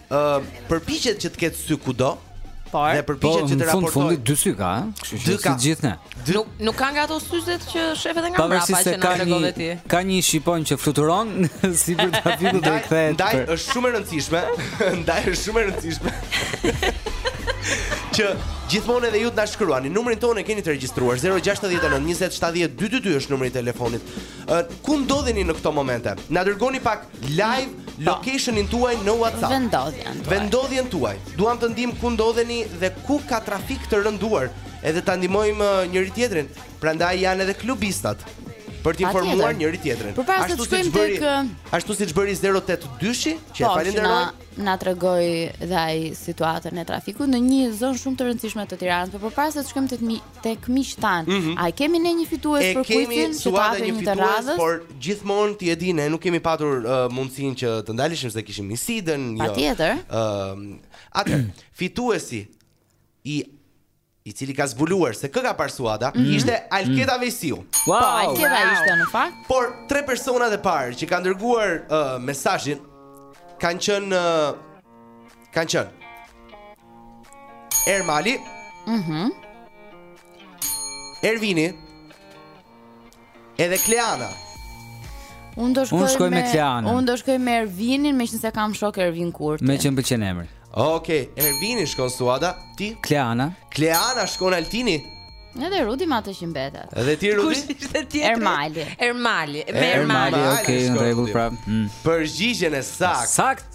ë përpiqet që të ketë sy kudo. Po. Dhe përpiqet që të raportojë. Po, fundi dy sy ka, ëh. Dy ka si gjithë ne. Nuk nuk ka nga ato syzet që shef edhe nga mbrapa që na tregove ti. Ka një shqiponjë që fluturon sipër trafikut dhe kthehet. Ndaj është shumë e rëndësishme, ndaj është shumë e rëndësishme. Që gjithmonë edhe ju të na shkruani. Numrin tonë e keni të regjistruar 069 20 70 222 është numri i telefonit. Ku ndodheni në këto momente? Na dërgoni pak live po. locationin tuaj në WhatsApp. Vendodhjen tuaj. Vendodhjen tuaj. Duam të dimë ku ndodheni dhe ku ka trafik të rënduar, edhe ta ndihmojmë uh, njëri tjetrin. Prandaj janë edhe klubistat për të informuar njëri tjetrin. Ashtu siç bëri uh, ashtu siç bëri 082-shi, që e po, falenderoj. Na, na tregoi dhe ai situatën e trafikut në një zonë shumë të rëndësishme të Tiranës, por përpara se të shkojmë tek tek miqtë tanë. Mm -hmm. A e kemi ne një fitues për kuicin që ta hapim një fitues, të radhës? Por gjithmonë ti e di ne nuk kemi patur uh, mundësinë që të ndalishim se kishim Isidën, jo. Patjetër. Ëm, uh, atëherë fituesi i i cili ka zbuluar se kë ka parë Suada, mm -hmm. ishte Alketa mhm. Vesiu. Wow, po, Alketa wow. ishte në fakt. Por tre personat e parë që kanë dërguar uh, mesazhin kanë qenë uh, Kanë qenë Ermali Mhm mm Ervini Edhe Kleana Unë do shkoj, shkoj me, me Kleana Unë do shkoj me Ervinin Meqenëse kam shok Ervin Kurti Meqë më pëlqen emri Ok, Ervini shkon Suada Ti? Kleana Kleana shkon Altini Edhe Rudi merr atë që mbete Dhe ti Rudi? Kush ishte tjetri? Ermali Ermali Me Ermali, Ermali. ok, në regull pra mm. Përgjigjen e saktë Saktë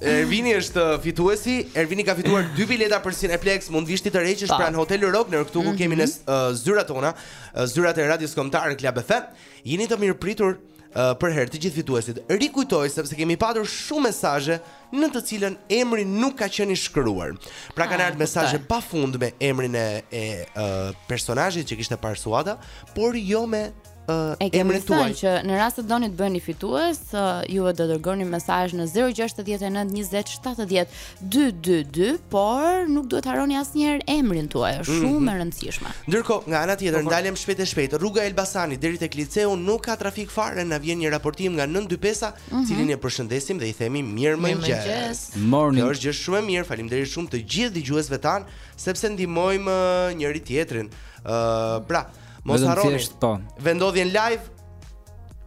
Ervini është uh, fituesi. Ervini ka fituar dy bileta për Cineplex. Mund të vish t'i tërheqësh Pa. pranë Hotel Rogner këtu ku Mhm. kemi në uh, zyrat tona, uh, zyrat e Radios Kombëtare Club FM. Jeni të mirëpritur uh, përherë të gjithë fituesit. Rikujtoj sepse kemi patur shumë mesazhe në të cilën emri nuk ka qenë i shkruar. Pra kanë Ah, ardhur mesazhe kuptoj. pa fund me emrin e, e uh, personazhit që kishte parë Suada, por jo me uh, e kemi thënë që në rast se doni të bëheni fitues, uh, ju do të dërgoni mesazh në 069 20 70 222, por nuk duhet të harroni asnjëherë emrin tuaj, është shumë mm -hmm. e rëndësishme. Ndërkohë, nga ana tjetër, ndalem shpejt e shpejt. Rruga e Elbasanit deri tek liceu nuk ka trafik fare, na vjen një raportim nga 925-a, mm -hmm. cilin e përshëndesim dhe i themi mirëmëngjes. Morning. Kjo është gjë shumë e mirë. Faleminderit shumë të gjithë dëgjuesve tanë, sepse ndihmojmë uh, njëri-tjetrin. Ëh, uh, pra, mm -hmm. Mos harroni. Po. Vendodhjen live.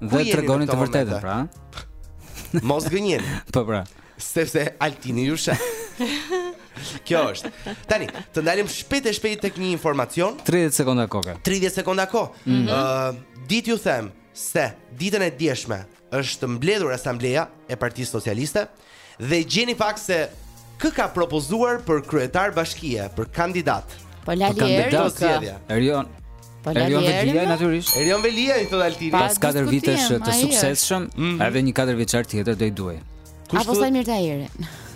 Dhe tregoni të vërtetën, pra. Mos gënjeni. Po pra. Sepse Altini ju sheh. Kjo është. Tani, të ndalemi shpejt e shpejt tek një informacion. 30 sekonda kohë. 30 sekonda kohë. Ëh, mm -hmm. uh, ditë ju them se ditën e djeshme Është mbledhur asambleja e Partisë Socialiste dhe gjeni pak se kë ka propozuar për kryetar bashkie, për kandidat. Po Lali Erion. Erion. Po Erion Veliaj natyrisht. Erion Veliaj i thotë Altini. Pas 4 vitesh të suksesshëm, mhm. edhe një 4 vjeçar tjetër do i duhej. Kush Apo Saimir Tahiri.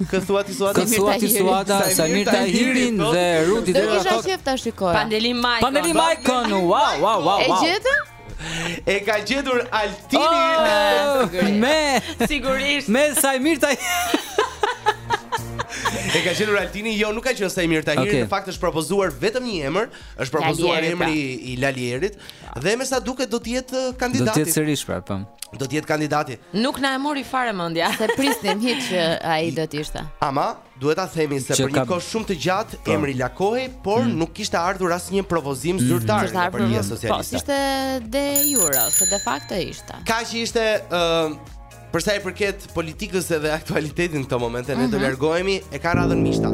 Kë thua ti Suada? Kë thua ti Suada? Saimir Tahirin dhe Rudi Dera. Do kisha qejf ta shikoja. Pandeli Majkon. Pandeli Majkon. Wow, wow, wow. E gjetëm? E ka gjetur Altini. Oh, me sigurisht. Me Saimir Tahirin. E ka gjetur Altini, jo nuk ka qenë Saimir Tahiri, okay. në fakt është propozuar vetëm një emër, është propozuar Lali Erit, emri pra. i Lali Erit dhe me sa duket do të jetë uh, kandidati. Do të jetë sërish pra, po. Do të jetë kandidati. Nuk na e mori fare mendja. S'e prisnim hiç që, ai do të ishte. Ama Duhet ta themi se për një kohë shumë të gjatë po. emri lakohej, por mm. nuk kishte ardhur asnjë propozim mm. zyrtar nga Partia Socialiste. Po, ishte de jure ose de facto ishte. Kaq ishte ë uh, për sa i përket politikës edhe aktualitetit në këto momente, ne do mhm. largohemi e ka radhën mishta.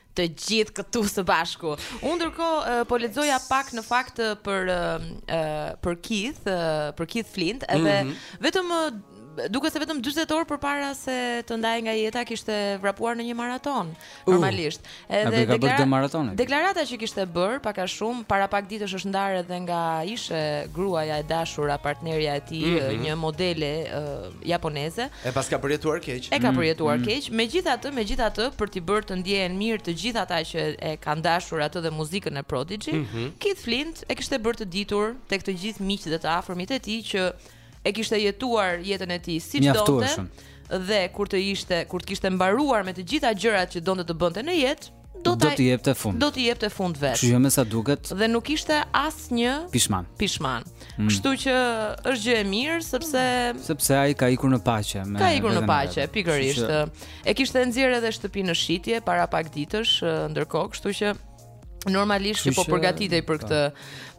Të gjithë këtu së bashku. Unë ndërkohë po lexoja pak në fakt për për Keith, për Keith Flint, edhe mm -hmm. vetëm duket se vetëm 40 orë përpara se të ndahej nga jeta kishte vrapuar në një maratonë normalisht. Uh, edhe deklara deklarata që kishte bërë pak a shumë para pak ditësh është ndarë edhe nga ish-gruaja e dashura partnerja e tij, mm -hmm. një modele uh, japoneze. E paska përjetuar keq. E ka përjetuar keq. Megjithatë, megjithatë, për t'i bërë të ndjehen mirë të gjithë ata që e kanë dashur atë dhe muzikën e Prodigy, Keith Flint e kishte bërë të ditur tek të gjithë miqtë dhe të afërmit e tij që e kishte jetuar jetën e tij siç donte dhe kur të ishte, kur të kishte mbaruar me të gjitha gjërat që donte të bënte në jetë, do t'i do t'i jepte fund. Do t'i jepte fund vetë. Kështu që me sa duket. Dhe nuk ishte asnjë pishman. Pishman. Mm. Kështu që është gjë e mirë sepse sepse ai ka ikur në paqe me Ka ikur në paqe, pikërisht. Që... E kishte nxjerrë edhe shtëpinë në shitje para pak ditësh, ndërkohë, kështu që normalisht që po përgatitej për po. këtë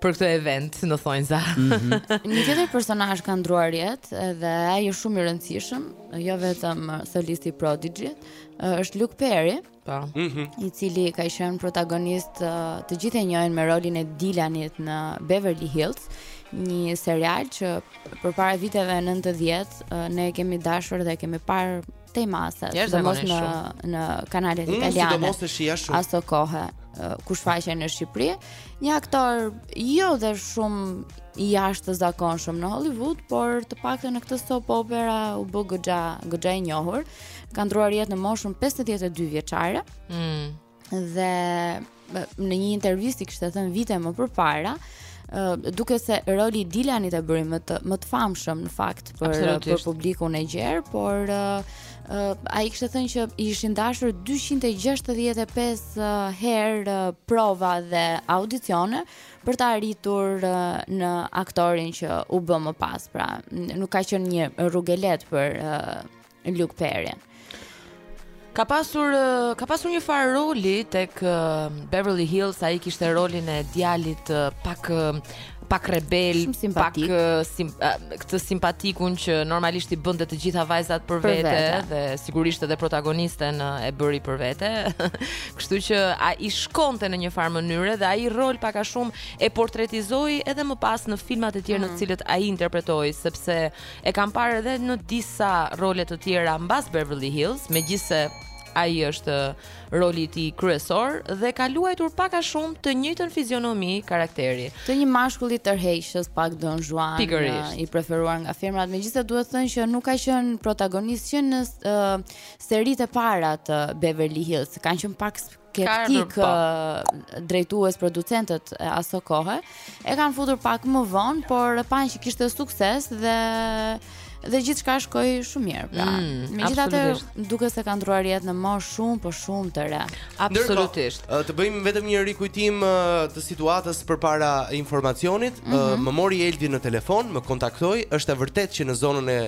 për këtë event në thonjza. Mm -hmm. Një tjetër personazh ka ndruar jetë dhe ai është shumë i rëndësishëm, jo vetëm solisti i Prodigy, është Luke Perry. Po. Mm -hmm. I cili ka qenë protagonist uh, të gjithë e njohin me rolin e Dilanit në Beverly Hills, një serial që përpara viteve 90 uh, ne e kemi dashur dhe e kemi parë tej mase, sidomos në në kanalet mm, italiane. Unë domos e shihja shumë. Asokohe uh, kur shfaqej në Shqipëri, një aktor jo dhe shumë i jashtëzakonshëm në Hollywood, por të paktën në këtë soap opera u bë goxha, goxha i njohur. Uh, Ka ndruar jetë në moshën 52 vjeçare. Mm. Dhe në një intervistë kishte thënë vite më përpara, duket se roli i Dilanit e bëri më të më të famshëm në fakt për për publikun e gjerë, por uh, ai kishte thënë që ishin dashur 265 uh, herë uh, prova dhe audicione për të arritur uh, në aktorin që u bë më pas, pra nuk ka qenë një rrugë e lehtë për uh, Luke Perry. Ka pasur ka pasur njëfarë roli tek Beverly Hills, ai kishte rolin e djalit pak pak rebel, pak sim, këtë simpatikun që normalisht i bënte të gjitha vajzat për, për vete, vete dhe sigurisht edhe protagonisten e bëri për vete. Kështu që ai shkonte në njëfarë mënyre dhe ai rol pak a shumë e portretizoi edhe më pas në filmat e tjerë mm. në të mm. cilat ai interpretoi, sepse E kam parë edhe në disa role të tjera mbas Beverly Hills, megjithëse ai është roli i tij kryesor dhe ka luajtur pak a shumë të njëjtën fizionomi karakteri. Të një mashkulli tërheqës pak Don Juan Pikërisht. i preferuar nga femrat, megjithëse duhet thënë që nuk ka qenë protagonist që në uh, seritë e para të Beverly Hills. Kanë qenë pak skeptik drejtues producentët e aso kohe e kanë futur pak më vonë por panë që kishte sukses dhe dhe gjithçka shkoi shumë mirë pra mm, megjithatë duket se ka ndruar jetë në moshë shumë po shumë të re absolutisht Ndërko, të bëjmë vetëm një rikujtim të situatës përpara informacionit mm -hmm. më mori Eldi në telefon më kontaktoi është e vërtetë që në zonën e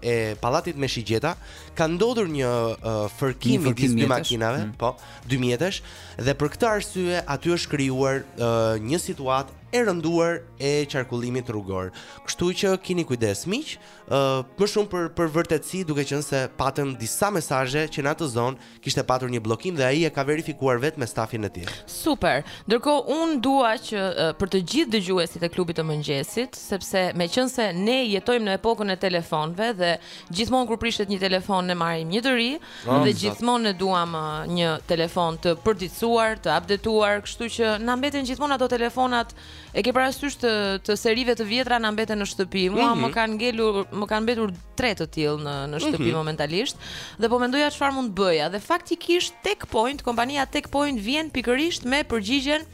e pallatit me shigjeta ka ndodhur një uh, fërkim i dy makinave, mm. po, dy mjetesh dhe për këtë arsye aty është krijuar uh, një situatë e rënduar e qarkullimit rrugor. Kështu që kini kujdes miq, ë uh, më shumë për për vërtetësi duke qenë se patëm disa mesazhe që në atë zonë kishte patur një bllokim dhe ai e ka verifikuar vetë me stafin e tij. Super. Ndërkohë un dua që uh, për të gjithë dëgjuesit e klubit të mëngjesit, sepse meqense ne jetojmë në epokën e telefonëve dhe Gjithmonë kur prishet një telefon ne marrim një të ri oh, dhe gjithmonë ne duam uh, një telefon të përditësuar, të updatuar, kështu që na mbeten gjithmonë ato telefonat e ke parasysh të, të serive të vjetra na mbeten në shtëpi. Mua mm -hmm. më kanë ngelur, më kanë mbetur tre të tillë në në shtëpi mm -hmm. momentalisht dhe po mendoja çfarë mund të bëja dhe faktikisht Tech Point, kompania Tech Point vjen pikërisht me përgjigjen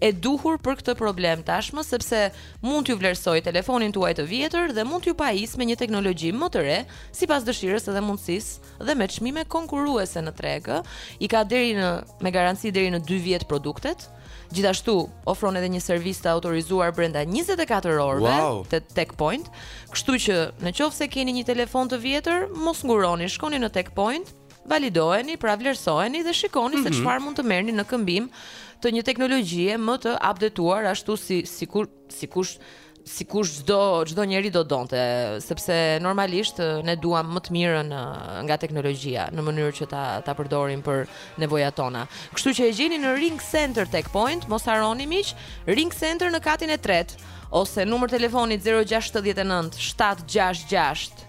e duhur për këtë problem tashmë sepse mund t'ju vlerësojë telefonin tuaj të vjetër dhe mund t'ju pajisë me një teknologji më të re, sipas dëshirës dhe mundësisë dhe me çmime konkurruese në treg. I ka deri në me garanci deri në 2 vjet produktet. Gjithashtu ofron edhe një servis të autorizuar brenda 24 orëve wow. te Tech Point. Kështu që në qoftë se keni një telefon të vjetër, mos nguroni, shkoni në Tech Point validoheni, pra vlerësoheni dhe shikoni mm -hmm. se mhm. çfarë mund të merrni në këmbim të një teknologjie më të updatuar ashtu si sikur sikush sikush çdo çdo njeri do donte, sepse normalisht ne duam më të mirën nga teknologjia në mënyrë që ta ta përdorim për nevojat tona. Kështu që e gjeni në Ring Center Tech Point, mos harroni miq, Ring Center në katin e tretë ose numër telefoni 069 766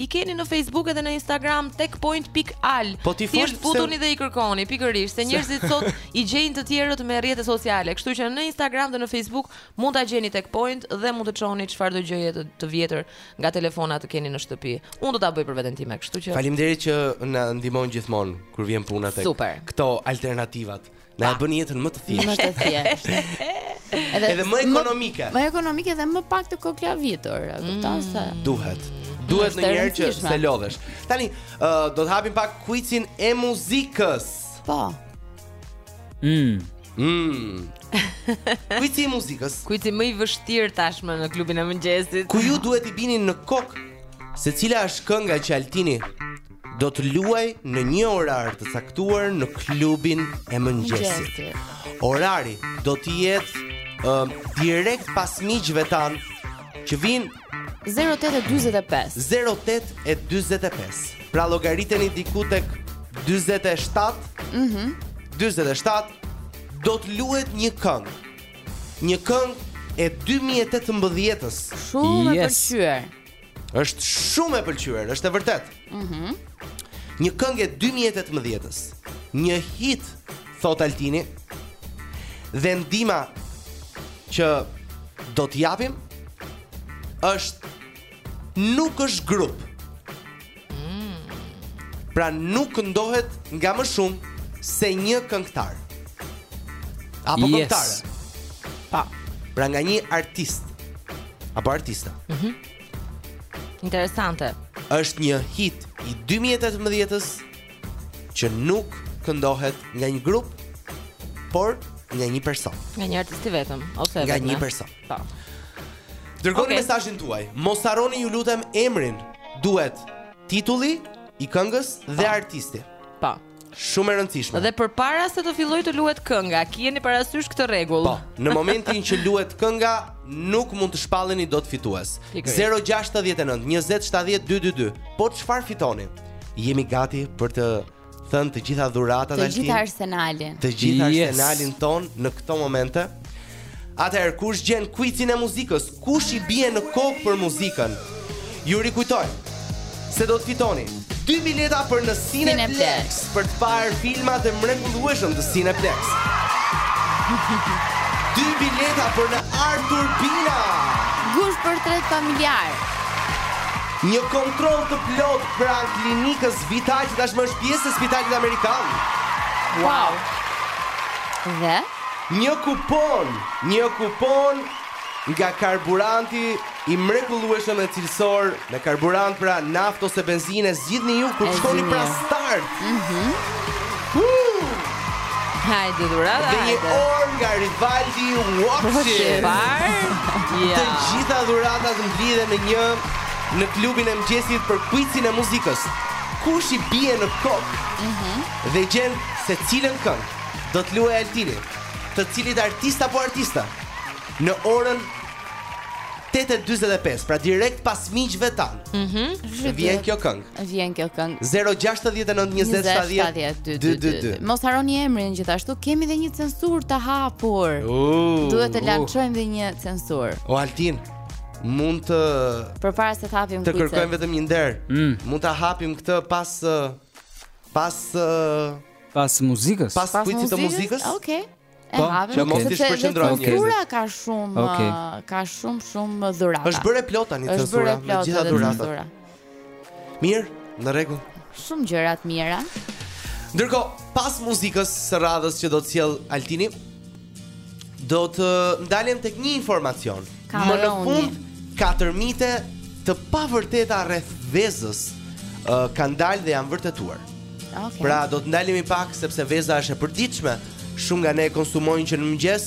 I keni në Facebook edhe në Instagram techpoint.al. Po ti fol se futuni dhe i kërkoni pikërisht se njerëzit sot i gjejnë të tjerët me rrjete sociale. Kështu që në Instagram dhe në Facebook mund ta gjeni Techpoint dhe mund të çoni çfarëdo gjëje të, të vjetër nga telefonat që keni në shtëpi. Unë do ta bëj për veten time, kështu që Faleminderit që na ndihmon gjithmonë kur vjen puna tek. Super. Këto alternativat. Na e bën jetën më të thjeshtë. Më të thjeshtë. Edhe, edhe më ekonomike. Më, më ekonomike dhe më pak të koklavitur, e kupton mm. se duhet. Duhet në njëherë që se lodhesh. Tani, uh, do të hapim pak kuicin e muzikës. Po. Mm. Mm. Kuici i muzikës. Kuici më i vështirë tashmë në klubin e mëngjesit. Ku ju duhet t'i bini në kokë se cila është kënga që Altini do të luajë në një orar të caktuar në klubin e mëngjesit. Orari do të jetë uh, direkt pas miqve tanë që vijnë 08:45. 08:45. Pra llogariteni diku tek 47. Mhm. Mm 47 do të luhet një këngë. Një këngë e 2018-s. Shumë yes. e pëlqyer. Është shumë e pëlqyer, është e vërtetë. Mhm. Mm një këngë e 2018-s. Një hit thotë Altini. Dhe ndihma që do të japim është nuk është grup. Pra nuk këndohet nga më shumë se një këngëtar. Apo yes. këngëtare. Pa, pra nga një artist. Apo artiste. Mhm. Mm Interesante. Është një hit i 2018-s që nuk këndohet nga një grup, por nga një person. Nga një artist i vetëm ose nga një person. Po. Dërgoni okay. mesazhin tuaj. Mos harroni ju lutem emrin, duhet titulli i këngës dhe po. artisti. Po. Shumë e rëndësishme. Dhe përpara se të fillojë të luhet kënga, keni parasysh këtë rregull? Po. Në momentin që luhet kënga, nuk mund të shpalleni dot fitues. 069 20 70 222. Po çfarë fitoni? Jemi gati për të thënë të gjitha dhuratat Altin. Të gjithë Arsenalin. Të gjithë yes. Arsenalin tonë në këto momente. Atëherë kush gjen kuicin e muzikës? Kush i bie në kokë për muzikën? Ju rikujtoj se do të fitoni dy bileta për në Cineplex për të parë filmat e mrekullueshëm të Cineplex. Dy bileta për në ArTurbina. Ku është portret familjar. Një kontroll të plotë pranë klinikës Vital që tashmë është pjesë e Spitalit Amerikan. Wow! Dhe? Një kupon, një kupon nga karburanti i mrekullueshëm dhe cilësor me karburant pra naftë ose benzinë e zgjidhni ju kur shkoni pra start. Hajde dhurata, hajde. Dhe një orë nga Rivaldi Watches. Par, ja. Të gjitha dhuratat mblidhen në një në klubin e mëngjesit për kuicin e muzikës. Kush i bie në kokë dhe gjen se cilën këngë do të luajë Altini, të cilit artist apo artiste, në orën 8:45, pra direkt pas miqve tanë. Zhyt. Vjen kjo këngë. Vjen kjo këngë. 069 20 70 222. Mos harroni emrin, gjithashtu kemi dhe një censurë të hapur. Uuu. Duhet të lançojmë dhe një censurë. O Altin, Mund të Përpara se të hapim kuicet, të kërkojmë vetëm një nder. Mm. Mund ta hapim këtë pas pas pas muzikës. Pas, pas kuicit të muzikës? Ah, okej. Okay. Po, që mos të shpërqendrojë njerëzit. Dhurata ka shumë, okay. ka shumë shumë dhurata. Është bërë plot tani me dhurata, të gjitha dhuratat. Mirë, në rregull. Shumë gjëra të mira. Ndërkohë, pas muzikës së radhës që do të sjellë Altini, do të ndalem tek një informacion. Ka më në fund katër mite të pavërteta rreth vezës uh, kanë dalë dhe janë vërtetuar. Okay. Pra do të ndalemi pak sepse veza është e përditshme. Shumë nga ne e konsumojnë që në mëngjes,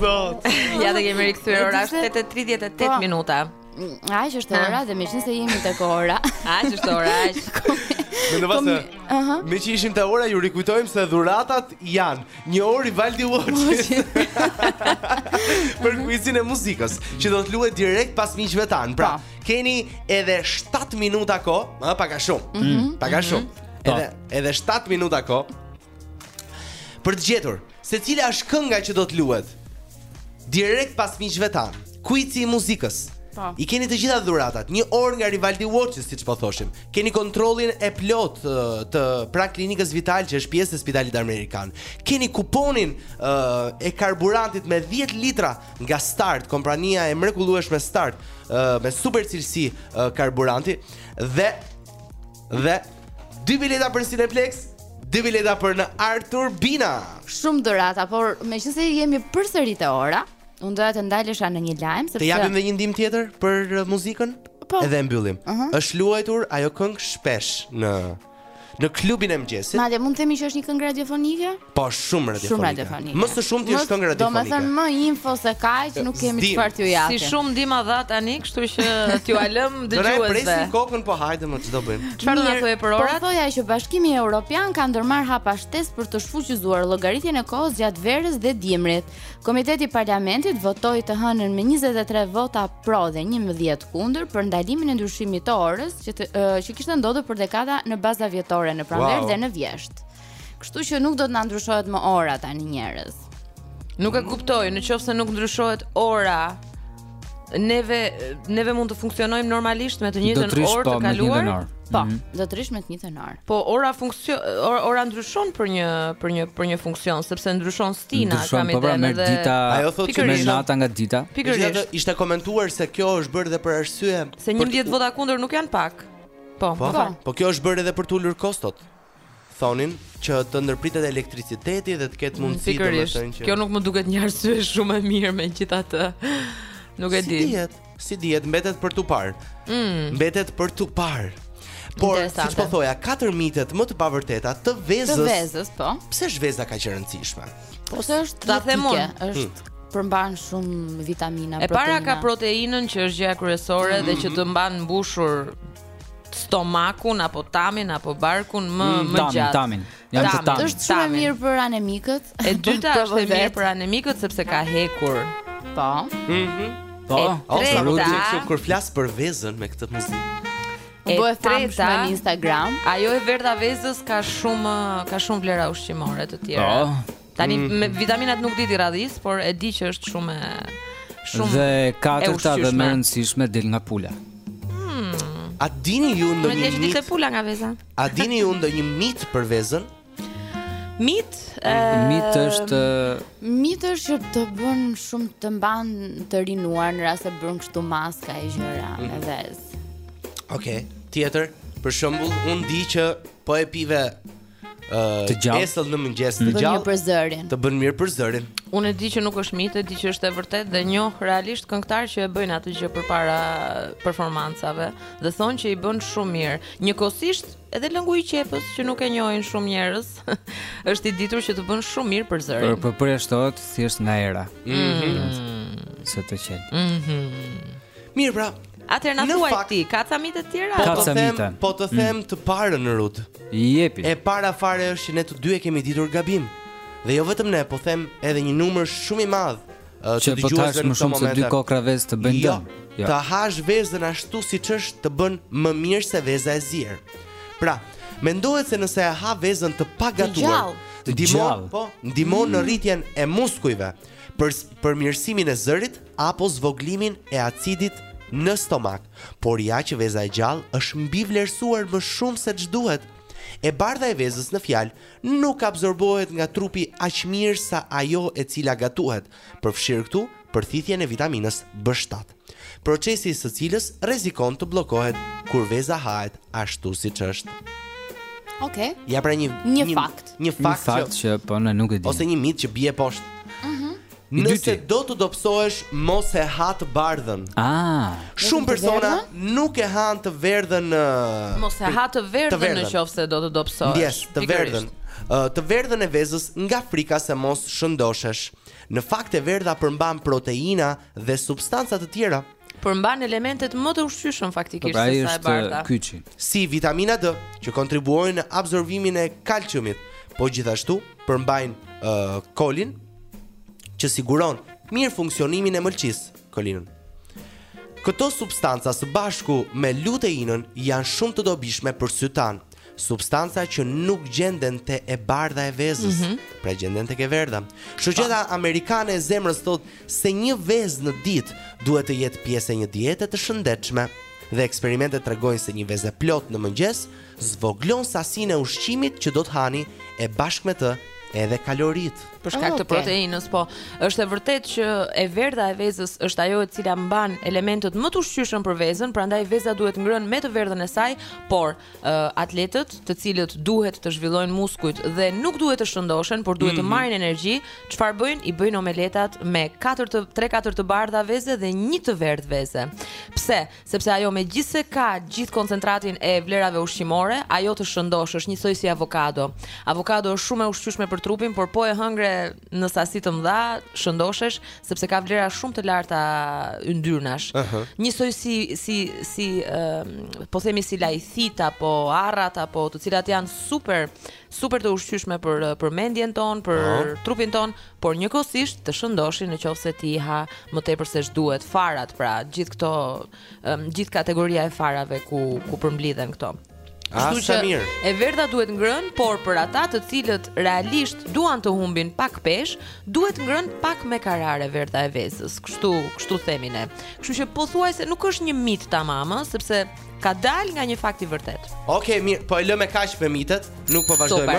zot. ja tek jemi rikthyer ora 8:38 po. minuta. Aq është ora dhe meqenëse jemi tek ora. Aq është ora, aq. Në vazhdim. Aha. Meqë ishim te ora ju rikujtojmë se dhuratat janë. Një orë Rivaldi Watch. Për kuicin e muzikës, që do të luhet direkt pas miqve tanë. Pra, pa. Po. keni edhe 7 minuta kohë, pak a shumë. Mm -hmm. Pak a mhm. shumë. Mm -hmm. Edhe po. edhe 7 minuta kohë. Për të gjetur se cila është kënga që do të luhet. Direkt pas miqve tanë. Kuici i muzikës. Po. I keni të gjitha dhuratat, një orë nga Rivaldi Watches, siç po thoshim. Keni kontrollin e plotë pranë klinikës Vital që është pjesë e Spitalit Amerikan. Keni kuponin uh, e karburantit me 10 litra nga Start, kompania e mrekullueshme Start, uh, me super cilësi uh, karburanti dhe dhe Dy bileta për Cineplexx, dy bileta për në ArTurbina. Shumë dhurata, por meqenëse jemi përsëri te ora, unë doja të ndalesha në një lajm sepse Të japim edhe një ndihmë tjetër për uh, muzikën? Po. Edhe e mbyllim. Uh -huh. Është luajtur ajo këngë shpesh në në klubin e mëngjesit. Madje mund të themi që është një këngë radiofonike? Po shumë radiofonike. Shumë radiofonike. Më së shumti është këngë radiofonike. Domethënë më info se kaq nuk kemi çfarë t'ju japim. Si shumë ndihma dhamë tani, kështu që t'jua lëmë dëgjuesve. Na presin kokën po hajde mo, ç'do bëjmë. Çfarë do të thoje për orat? Po thoja që Bashkimi Evropian ka ndërmarrë hapa shtesë për të shfuqizuar llogaritjen e kohës gjatë verës dhe dimrit. Komiteti i Parlamentit votoi të hënën me 23 vota pro dhe 11 kundër për ndalimin e ndryshimit të orës që të, uh, që kishte ndodhur për dekada në baza vjetore në pranverë wow. dhe në vjeshtë. Kështu që nuk do të na ndryshohet më ora tani njerëz. Nuk e kuptoj, në qoftë se nuk ndryshohet ora, neve neve mund të funksionojmë normalisht me të njëjtën orë të kaluar. Po, mm -hmm. do të rrish me të njëjtën orë. Po, ora funksion or, ora ndryshon për një për një për një funksion sepse ndryshon stina, kam po, pra, idenë edhe dita. Ajo thotë që merr nata nga dita. Pikërisht. Ishte komentuar se kjo është bërë edhe për arsye se 11 vota kundër nuk janë pak. Po, po. Po, po kjo është bërë edhe për të ulur kostot. thonin që të ndërpritet elektriciteti dhe të ketë mundësi të mm, që Kjo nuk më duket një arsye shumë e mirë megjithatë. Nuk e di. S'i dihet, s'i dihet mbetet për t'u parë. Mm. Mbetet për t'u parë. Por siç po thoja, katër mitet më të pavërteta të vezës. Të vezës, po. Pse është veza kaq e rëndësishme? Po se është ta them unë, është hmm. përmban shumë vitamina, proteina. E para ka proteinën që është gjëja kryesore mm -hmm. dhe që të mban mbushur stomakun apo taminë apo barkun më mm, më taminë, gjatë. Taminë, jam taminë. taminë. Është shumë e mirë për anemikët. E dyta është e mirë për anemikët sepse ka hekur. Po. Mhm. Mm po. Ose rrugë kështu kur flas për vezën me këtë muzikë. E bëhet trend në Instagram. Ajo e verdha e vezës ka shumë ka shumë vlera ushqimore të tjera. Po. Tani mm. me vitaminat nuk di t'i radhis, por e di që është shumë shumë dhe e katërta dhe më e rëndësishme del nga pula. Hmm. A dini ju ndonjë mit? Me pula nga veza. A dini ju ndonjë mit për vezën? Mit, uh, mit është mit është që të bën shumë të mban të rinuar në rast se bën kështu maska e gjëra mm. me vezë. Okej, okay. tjetër, për shembull, unë di që po e pive Të gjallë. Esëll në mëngjes të gjallë. Të bën mirë për zërin. Të bën mirë për zërin. Unë e di që nuk është mit, e di që është e vërtetë dhe njoh realisht këngëtar që e bëjnë atë gjë përpara performancave dhe thonë që i bën shumë mirë. Njëkohësisht edhe lëngu i qepës që nuk e njohin shumë njerëz, është i ditur që të bën shumë mirë për zërin. Por përjashtohet thjesht nga era. Mhm. Mm Se të qelb. Mhm. Mm Mirë pra. Atëherë na thuaj fakt, ti, ka ca mite të tjera? Po ka ca mite. Po të them mm. të parën në Rud. I jepi. E para fare është që ne të dy e kemi ditur gabim. Dhe jo vetëm ne, po them edhe një numër shumë i madh. Që po të hash më shumë se dy kokrra vezë të bëjnë jo, dëm. Jo. Të hash vezën ashtu siç është të bën më mirë se veza e zier. Pra, mendohet se nëse e ha vezën të pagatuar, ndihmon, po, ndihmon mm. në rritjen e muskujve, për përmirësimin e zërit, apo zvogëlimin e acidit në stomak, por ja që veza e gjallë është mbivlerësuar më shumë se ç'duhet. E bardha e vezës së gjallë nuk absorbohet nga trupi aq mirë sa ajo e cila gatuhet, përfshirë këtu përthithjen e vitaminës B shtatë, procesi i së cilës rrezikon të bllokohet kur veza hahet ashtu siç është. Okej. Okay. Ja pra një një fakt. Një fakt, fakt që, që po ne nuk e dimë. Ose një mit që bie poshtë. Mhm. Mm Nëse do të dobësohesh mos e ha të bardhën. Ah, shumë persona nuk e hanë të verdhën. Mos e ha të verdhën nëse do të dobësohesh. Ndjesë të verdhën. Të verdhën e vezës nga frika se mos shëndoshesh. Në fakt e verdha përmban proteina dhe substanca të tjera përmban elementet më të ushqyeshëm faktikisht pra, se sa e bardha. Kyçi. Si vitamina D, që kontribuojnë në absorbimin e kalciumit, po gjithashtu përmbajnë uh, kolinë që siguron mirëfunksionimin e mëlçisë, kolinën. Këto substanca së bashku me luteinën janë shumë të dobishme për sytë tanë, substanca që nuk gjenden te e bardha e vezës, mm -hmm. pra gjenden tek e verdha. Shoqata Amerikane e Zemrës thotë se një vezë në ditë duhet të jetë pjesë e një diete të shëndetshme dhe eksperimentet tregojnë se një vezë e plotë në mëngjes zvogëlon sasinë e ushqimit që do të hani e bashkë me të edhe kaloritë, për shkak të proteinës, po, është e vërtetë që e verdha e vezës është ajo e cila mban elementet më të ushqyeshëm për vezën, prandaj veza duhet ngrënë me të verdhën e saj, por atletët, të cilët duhet të zhvillojnë muskujt dhe nuk duhet të shëndoshen, por duhet mm -hmm. të mhm. marrin energji, çfarë bëjnë? I bëjnë omeletat me 3-4 të bardha veze dhe 1 të verdhë veze. Pse? Sepse ajo megjithëse ka gjithë koncentratin e vlerave ushqimore, ajo të shëndosh është njësoj si avokado. Avokado është shumë e ushqyeshme për trupin, por po e hëngre në sasi të mëdha, shëndoshesh sepse ka vlera shumë të larta yndyrnash. Uh -huh. Njësoj si si si uh, po themi si lajthitë apo arrat apo të cilat janë super super të ushqyeshme për për mendjen tonë, për uh -huh. trupin tonë, por njëkohësisht të shëndoshin në qoftë se ti i ha më tepër se ç'duhet farat, pra gjithë këto um, gjithë kategoria e farave ku ku përmblidhen këto. Kështu që mirë. e verdha duhet ngrënë, por për ata të cilët realisht duan të humbin pak peshë, duhet ngrënë pak me karar e verdha e vezës. Kështu, kështu themi ne. Kështu që pothuajse nuk është një mit tamam, sepse ka dalë nga një fakt i vërtetë. Okej, okay, mirë, po e lëmë kaq me mitet, nuk po vazhdojmë.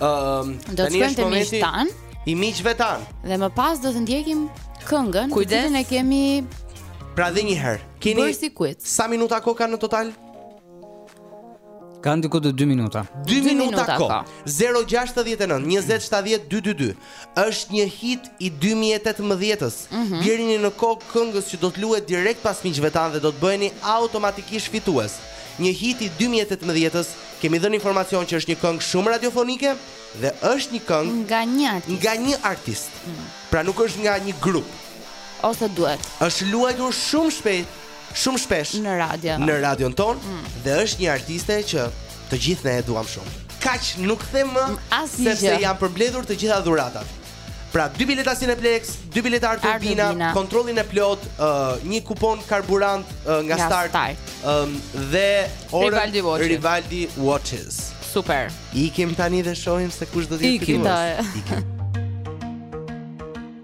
Ëm, um, tani është momenti tani i miqve tanë. Dhe më pas do të ndjekim këngën, ku e kemi Pra dhe një herë, keni Sa minuta koka në total? Kanë diku te 2 minuta. 2 minuta, minuta kohë. 069 2070 222. Është një hit i 2018-s. Mm -hmm. Bjerini në kokë këngës që do të luhet direkt pas miqve tanë dhe do të bëheni automatikisht fitues. Një hit i 2018-s. Kemi dhënë informacion që është një këngë shumë radiofonike dhe është një këngë nga një artist. Nga një artist. Mm -hmm. Pra nuk është nga një grup ose duet. Është luajtur shumë shpejt shumë shpesh në radio. Në radion tonë mm. dhe është një artiste që të gjithë ne e duam shumë. Kaq nuk them më sepse janë përmbledhur të gjitha dhuratat. Pra, dy bileta Cineplexx, dy bileta ArTurbina, kontrollin e plotë, uh, një kupon karburant uh, nga, nga Start, start. Um, dhe orë Rivaldi Watches. Rivaldi Watches. Super. Ikim tani dhe shohim se kush do të fitojë. Ikim. Ikim.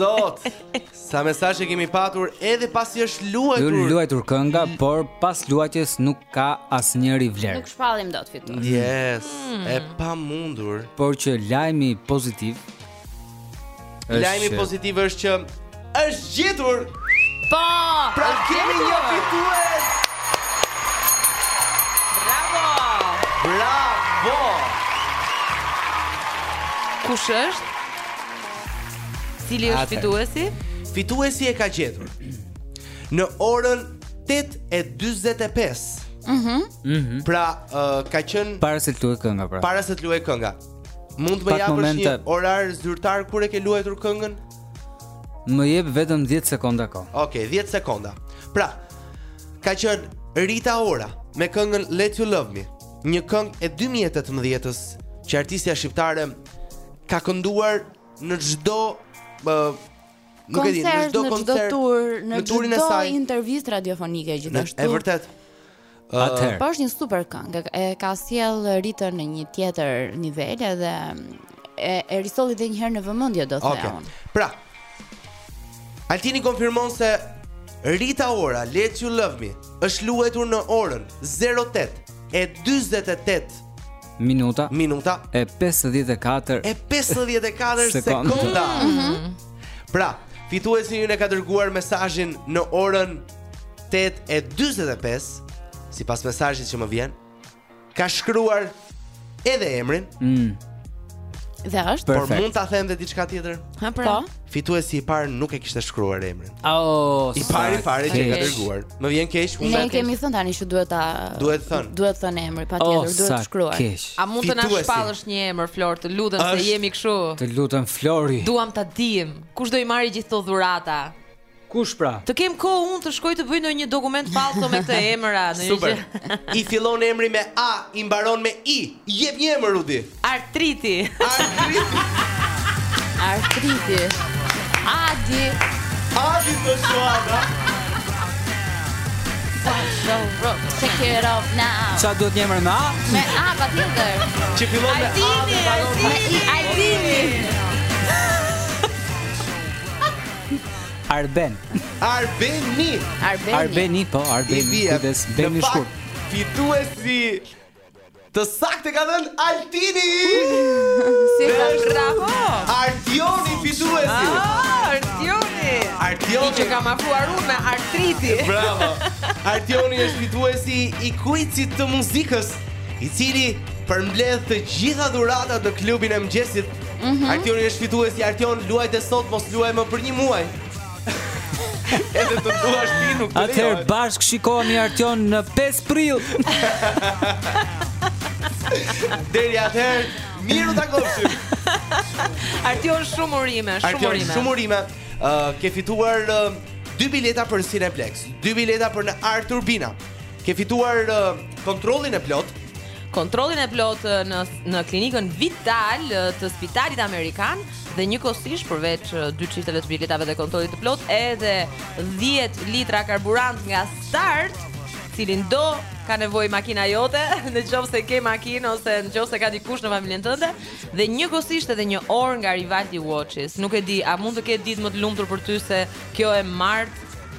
Zot. Sa mesazhe kemi patur edhe pasi është luajtur. Është luajtur kënga, mm. por pas luajtjes nuk ka asnjë vlerë. Nuk shpallim dot fitues. Ndjesë, mm. e pamundur. Por që lajmi pozitiv Lajmi pozitiv është që është gjetur. Po, pra kemi një fitues. Bravo! Bravo! Kush është? Cili është fituesi? Fituesi e ka gjetur. Në orën 8:45. Mhm. Mm pra uh, ka qenë para se të luhej kënga pra. Para se të luhej kënga. Mund të më japësh një orar zyrtar kur e ke luajtur këngën? Më jep vetëm 10 sekonda kohë. Okej, okay, 10 sekonda. Pra, ka qenë Rita Ora me këngën Let You Love Me, një këngë e 2018-s që artistja shqiptare ka kënduar në çdo Nuk e di, në çdo koncert, në çdo tur, në çdo intervistë radiofonike gjithashtu. Është vërtet. Atëherë. Po është një super këngë, e ka sjellë Ritën në një tjetër nivel edhe e, e risolli edhe një herë në vëmendje do të them. Okej. Pra. Altini konfirmon se Rita Ora Let You Love Me është luajtur në orën 08 e 48 minuta minuta e 54 e 54 sekonda. Mm -hmm. Pra, fituesi ynë na ka dërguar mesazhin në orën 8:45 sipas mesazhit që më vjen ka shkruar edhe emrin. Mm. Dhe është Por Perfect. mund ta them dhe diçka tjetër. Ha pra. Po. Fituesi i parë nuk e kishte shkruar emrin. Oh, sa keq. I pari që e ka dërguar. Më vjen keq, unë Ne nuk- kemi thënë tani që duhet ta Duhet thënë. Duhet thënë emri, patjetër. Oh, sa keq. Duhet të shkruar. A mund të na Fituesi. shpallësh një emër Flor, të lutem se Është- jemi kështu. Të lutem Flori. Duam ta dijmë. Kush do i marrë gjithë këto dhurata? Kush pra? Të kem kohë unë të shkoj të bëj ndonjë dokument fallco me këtë emër a ndonjë gjë. Super. I fillon emri me A, i mbaron me I. Jep një emër Rudi. Artriti. Artriti. Artriti. Adi. Adi po shuada. Take it off now. Çfarë duhet një emër me A? Me A patjetër. Që fillon me A, mbaron me I. Artini. Arben. Arbeni. Arbeni. Arbeni, po, Arbeni. Kujdes, Beni shkurt. Fituesi Të saktë ka dhënë Altini. Sika bravo. Artioni fituesi. Ah, Artioni. Artioni që kam afruar unë me artriti. Bravo. Artioni është fituesi i kuicit të muzikës, i cili përmbledh të gjitha dhuratat në klubin e mëngjesit Mm -hmm. Artioni është fitues i Artion, luajte sot, mos luaj më për një muaj. Edhe të duash ti nuk të lejoj. Atëherë bashkë shikohemi Artion në 5 prill. Deri atëherë, mirë u takofshim. Artion shumë urime, shumë urime. Artion shumë urime. Ë uh, ke fituar uh, dy bileta për Cineplex, dy bileta për në Art Turbina. Ke fituar uh, kontrollin e plotë. Kontrollin e plotë uh, në në klinikën Vital uh, të Spitalit Amerikan dhe njëkohësisht përveç uh, dy çifteve të biletave dhe kontrollit të plotë edhe 10 litra karburant nga Start, të cilin do ka nevojë makina jote, në qoftë se ke makinë ose në qoftë se ka dikush në familjen tënde dhe njëkohësisht edhe një orë nga Rivaldi Watches. Nuk e di, a mund të ketë ditë më të lumtur për ty se kjo e martë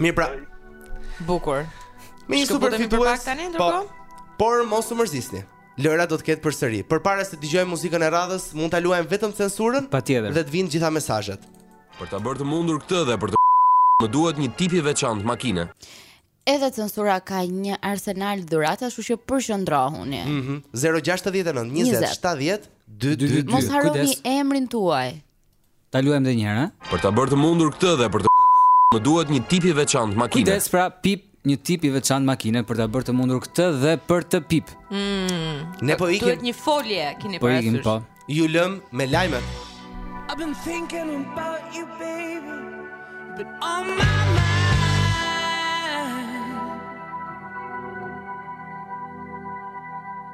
Mirë pra. Bukur. Me një super fitues. Po. Por mos u mërzisni. Lojëra do të ketë përsëri. Përpara se të dëgjojmë muzikën e radhës, mund ta luajmë vetëm censurën Patjetër. dhe të vijnë të gjitha mesazhet. Për ta bërë të mundur këtë dhe për të më duhet një tip i veçantë makine. Edhe censura ka një arsenal dhurata, kështu që përqendrohuni. Mhm. 069 20 70 222. Mos harroni emrin tuaj. Ta luajmë dhe një herë, ha? Për ta bërë të mundur këtë dhe për të pip më duhet një tip i veçantë makine. Kujdes pra pip një tip i veçantë makine për ta bërë të mundur këtë dhe për të pip. Mm, ne po ikim. Duhet një folje, keni parasysh. Po ikim po. Ju lëm me lajmet. I've been thinking about you baby. But on my mind.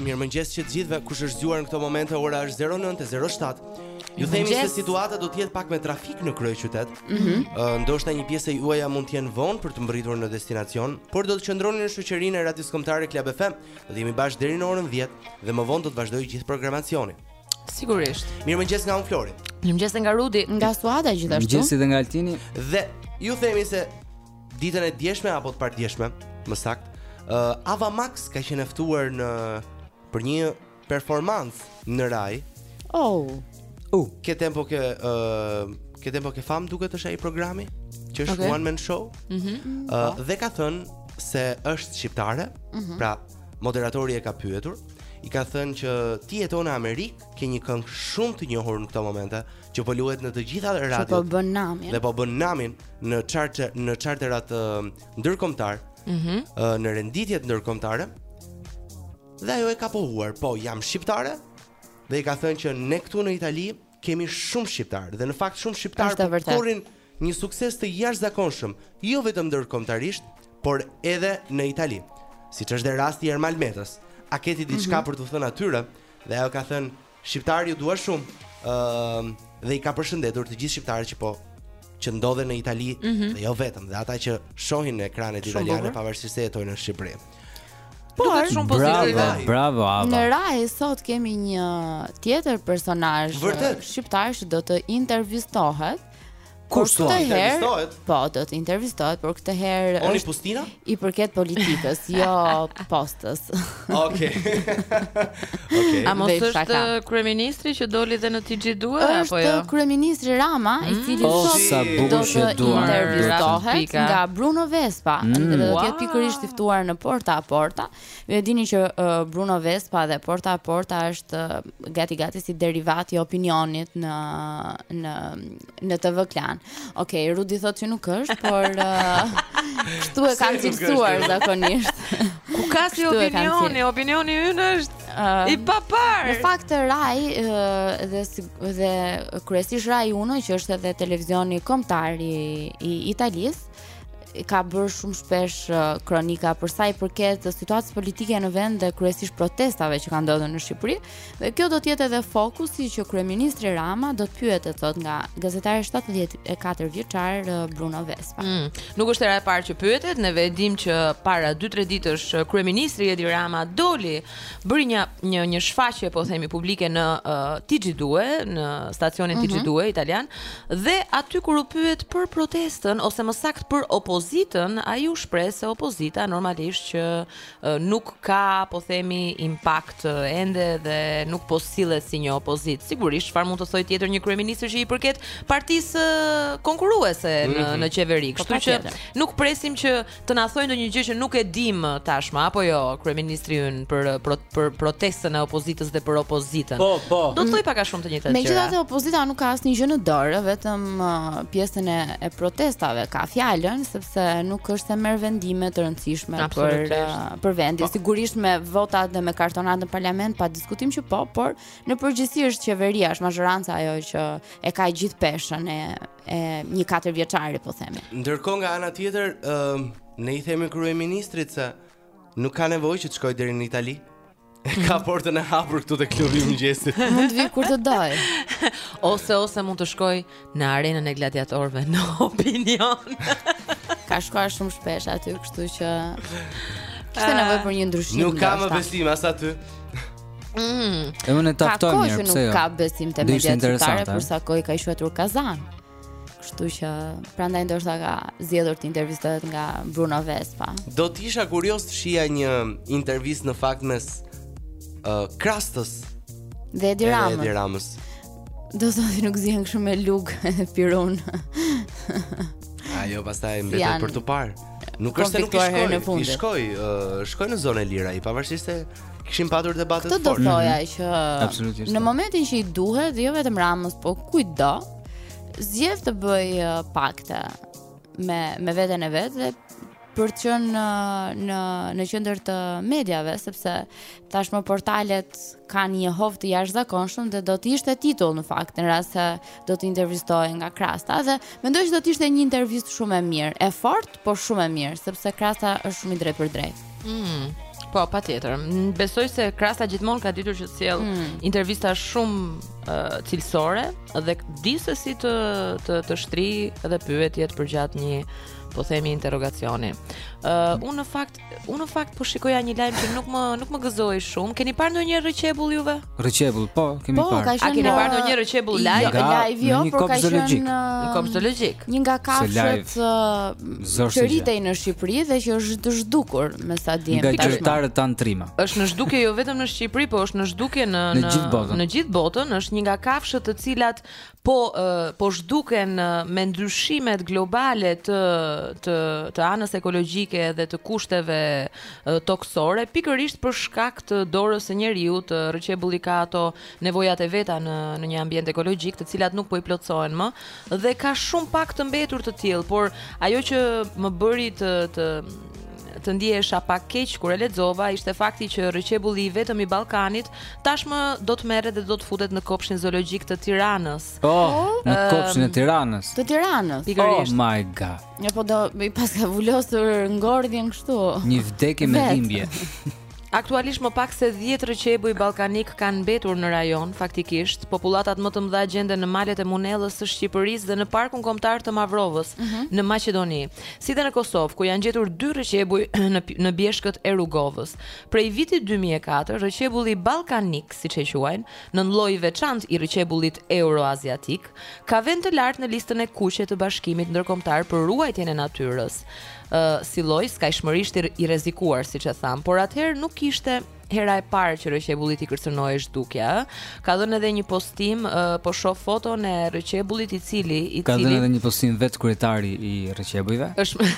Mirëmëngjes të gjithëve, kush është zgjuar në këto momente, ora është 09.07 Ju themi se situata do të jetë pak me trafik në kryeqytet mm -hmm. uh, Ndoshta një pjesë e juaja mund të jenë vonë për të mbërritur në destinacion Por do të qëndroni në shoqërinë e radios kombëtare Club FM Dhe jemi bashkë deri në orën 10 dhe më vonë do të vazhdojë gjithë programacioni Sigurisht Mirëmëngjes nga unë Flori Mirëmëngjes nga Rudi, nga Suada gjithashtu Mirëmëngjes dhe nga Altini Dhe ju themi se Ditën e djeshme apo të pardjeshme, më saktë, uh, Ava Max ka qenë e ftuar në për një performancë në Rai. Oh. U, uh, Che tempo che ë uh, Che tempo che fa më duket është ai programi që është okay. one man show. Mhm. Mm uh, dhe ka thënë se është shqiptare, mm -hmm. pra moderatori e ka pyetur, i ka thënë që ti jeton në Amerikë, ke një këngë shumë të njohur në këto momente, që po luhet në të gjitha radiot. Që po bën namin. Dhe po bën namin në çart në çarterat uh, ndërkombëtar. Ëh. Mm -hmm. uh, në renditjet ndërkombëtare. Dhe ajo e ka pohuar, po jam shqiptare dhe i ka thënë që ne këtu në Itali kemi shumë shqiptarë dhe në fakt shumë shqiptarë po korrin një sukses të jashtëzakonshëm, jo vetëm ndërkombëtarisht, por edhe në Itali. Siç është dhe rasti i Ermal Metës. A ke ti diçka mm -hmm. për t'u thënë atyre? Dhe ajo ka thënë Shqiptarë ju dua shumë. Ë uh, dhe i ka përshëndetur të gjithë shqiptarët që po që ndodhen në Itali mm -hmm. dhe jo vetëm, dhe ata që shohin në ekranet italiane pavarësisht se jetojnë në Shqipëri. Po, është shumë pozitive. Bravo, bravo Ava. Në Rai sot kemi një tjetër personazh shqiptar që do të intervistohet. Kur këtë herë intervistohet? Po, do të intervistohet, por këtë herë Oni është Pustina? I përket politikës, jo postës. Okej. Okej. A mos është kryeministri që doli dhe në TG Due apo jo? Është kryeministri Rama, i mm. cili oh, sot do të intervistohet nga Bruno Vespa, mm. dhe do të jetë pikërisht i ftuar në Porta a Porta. Ju e dini që uh, Bruno Vespa dhe Porta a Porta është uh, gati gati si derivat i Opinionit në në në TV Klan. Okej, okay, Rudi thotë që nuk është, por uh, kështu e kanë cilësuar zakonisht. Ku ka si Opinioni? Opinioni ynë është uh, i papar. Në fakt Rai uh, dhe dhe kryesisht Rai Uno që është edhe televizioni kombëtar i, i Italisë ka bërë shumë shpesh uh, kronika për sa i përket situatës politike në vend dhe kryesisht protestave që kanë ndodhur në Shqipëri. Dhe kjo do të jetë edhe fokusi që kryeministri Rama do të pyetet sot nga gazetari 74 vjeçar uh, Bruno Vespa. Mm, nuk është hera e parë që pyetet, ne e dimë që para 2-3 ditësh uh, kryeministri Edi Rama doli bëri një një një shfaqje po themi publike në uh, TG2, në stacionin mm -hmm. TG2 italian dhe aty kur u pyet për protestën ose më saktë për opozitën, ai u shpreh se opozita normalisht që uh, nuk ka po themi impakt uh, ende dhe nuk po sillet si një opozitë. Sigurisht, çfarë mund të thojë tjetër një kryeministër që i përket partisë uh, konkurruese në mm -hmm. në qeveri. Po Kështu që nuk presim që të na thojë ndonjë gjë që nuk e dimë tashmë apo jo kryeministri ynë për për, për protestën e opozitës dhe për opozitën. Po, po. Do të thoj pak a shumë të njëjtat gjëra. Megjithatë opozita nuk ka asnjë gjë në dorë, vetëm uh, pjesën e, e protestave ka fjalën sepse nuk është se merr vendime të rëndësishme për uh, për vendin. Po. Sigurisht me votat dhe me kartonat në parlament pa diskutim që po, por në përgjithësi është qeveria, është mazhoranca ajo që e ka gjithë peshën e e një katër vjeçari po themi. Ndërkohë nga ana tjetër, ë uh, ne i themi kryeministrit se nuk ka nevojë që të shkojë deri në Itali. Ka mhm. portën e hapur këtu te klubi i mëngjesit. Mund të vi kur të doj. Ose ose mund të shkoj në arenën e gladiatorëve në opinion. ka shkuar shumë shpesh aty, kështu që kishte ah. nevojë për një ndryshim. Nuk ka më besim as aty. Mm. E unë ta ftoja mirë, pse jo? Ka kohë që nuk jo? ka besim te mediat shqiptare, për sa kohë ka shuar kazan. Kështu që prandaj ndoshta ka zgjedhur të intervistohet nga Bruno Vespa. Do të isha kurioz të shija një intervistë në fakt mes uh, Krastës dhe Edi Ramës. Edi Ramës. Do të thotë nuk zihen kështu me lug e pirun. Ajo pastaj mbetet Jan... për të parë. Nuk është se nuk i shkoi, i shkoi, uh, shkoi në Zonë e Lirë, pavarësisht se Kishin patur debate të fortë. Këtë do thoja mm -hmm. që në momentin që i duhet, jo vetëm Ramës, po kujtdo, zgjedh të bëj uh, pakte me me veten e vet dhe për të qenë në uh, në në qendër të mediave sepse tashmë portalet kanë një hov të jashtëzakonshëm dhe do të ishte titull në fakt në rast se do të intervistohej nga Krasta dhe mendoj që do të ishte një intervistë shumë e mirë, e fortë, por shumë e mirë sepse Krasta është shumë i drejtpërdrejtë. Mm. Po, patjetër. Besoj se Krasta gjithmonë ka ditur që të sjell mm. intervista shumë uh, cilësore dhe di se si të të të shtrijë edhe pyetjet përgjatë një po themi interrogacioni. Ë uh, unë në fakt, unë në fakt po shikoja një lajm që nuk më nuk më gëzoi shumë. Keni parë ndonjë rrëqebull juve? Rrëqebull, po, kemi po, parë. A keni parë ndonjë rrëqebull live? Jo, live jo, por ka qenë në kopsht zoologjik. Një nga kafshët që rritej në Shqipëri dhe që është zhdukur, me sa di tashmë. Nga gjyqtarët tanë trima. Është në zhdukje jo vetëm në Shqipëri, por është në zhdukje në në gjithë botën. Në gjithë botën është një nga kafshët të cilat Po, po zhduken me ndryshimet globale të të të anës ekologjike dhe të kushteve tokësore, pikërisht për shkak të dorës së njeriut, rrëqebulli ka ato nevojat e veta në në një ambient ekologjik, të cilat nuk po i plotësohen më dhe ka shumë pak të mbetur të tillë, por ajo që më bëri të të të ndihesha pak keq kur e lexova ishte fakti që rrëqebulli i vetëm i Ballkanit tashmë do të merret dhe do të futet në kopshin zoologjik të Tiranës. Po, oh, në ehm, kopshin e Tiranës. Të Tiranës. Pikërisht. Oh my god. Ja po do i paska vulosur ngordhjen kështu. Një vdekje me dhimbje. Aktualisht më pak se 10 rrëqebuj ballkanik kanë mbetur në rajon, faktikisht. Popullatat më të mëdha gjenden në malet e Munellës së Shqipërisë dhe në Parkun Kombëtar të Mavrovës, mm -hmm. në Maqedoni, si dhe në Kosovë, ku janë gjetur dy rrëqebuj në në bjeshkët e Rugovës. Prej vitit 2004, rrëqebulli ballkanik, siç e quajnë, nënlloj i veçantë i rrëqebullit euroaziatik, ka vend të lartë në listën e kuqe të Bashkimit Ndërkombëtar për Ruajtjen e Natyrës. uh, si lloj skajshmërisht i rrezikuar siç e thamë, por atëherë nuk ishte hera e parë që rrëqebullit i kërcënohej zhdukja. Ka dhënë edhe një postim, uh, po shoh foton e rrëqebullit i cili i cili Ka dhënë edhe një postim vetë kryetari i rrëqebujve. Është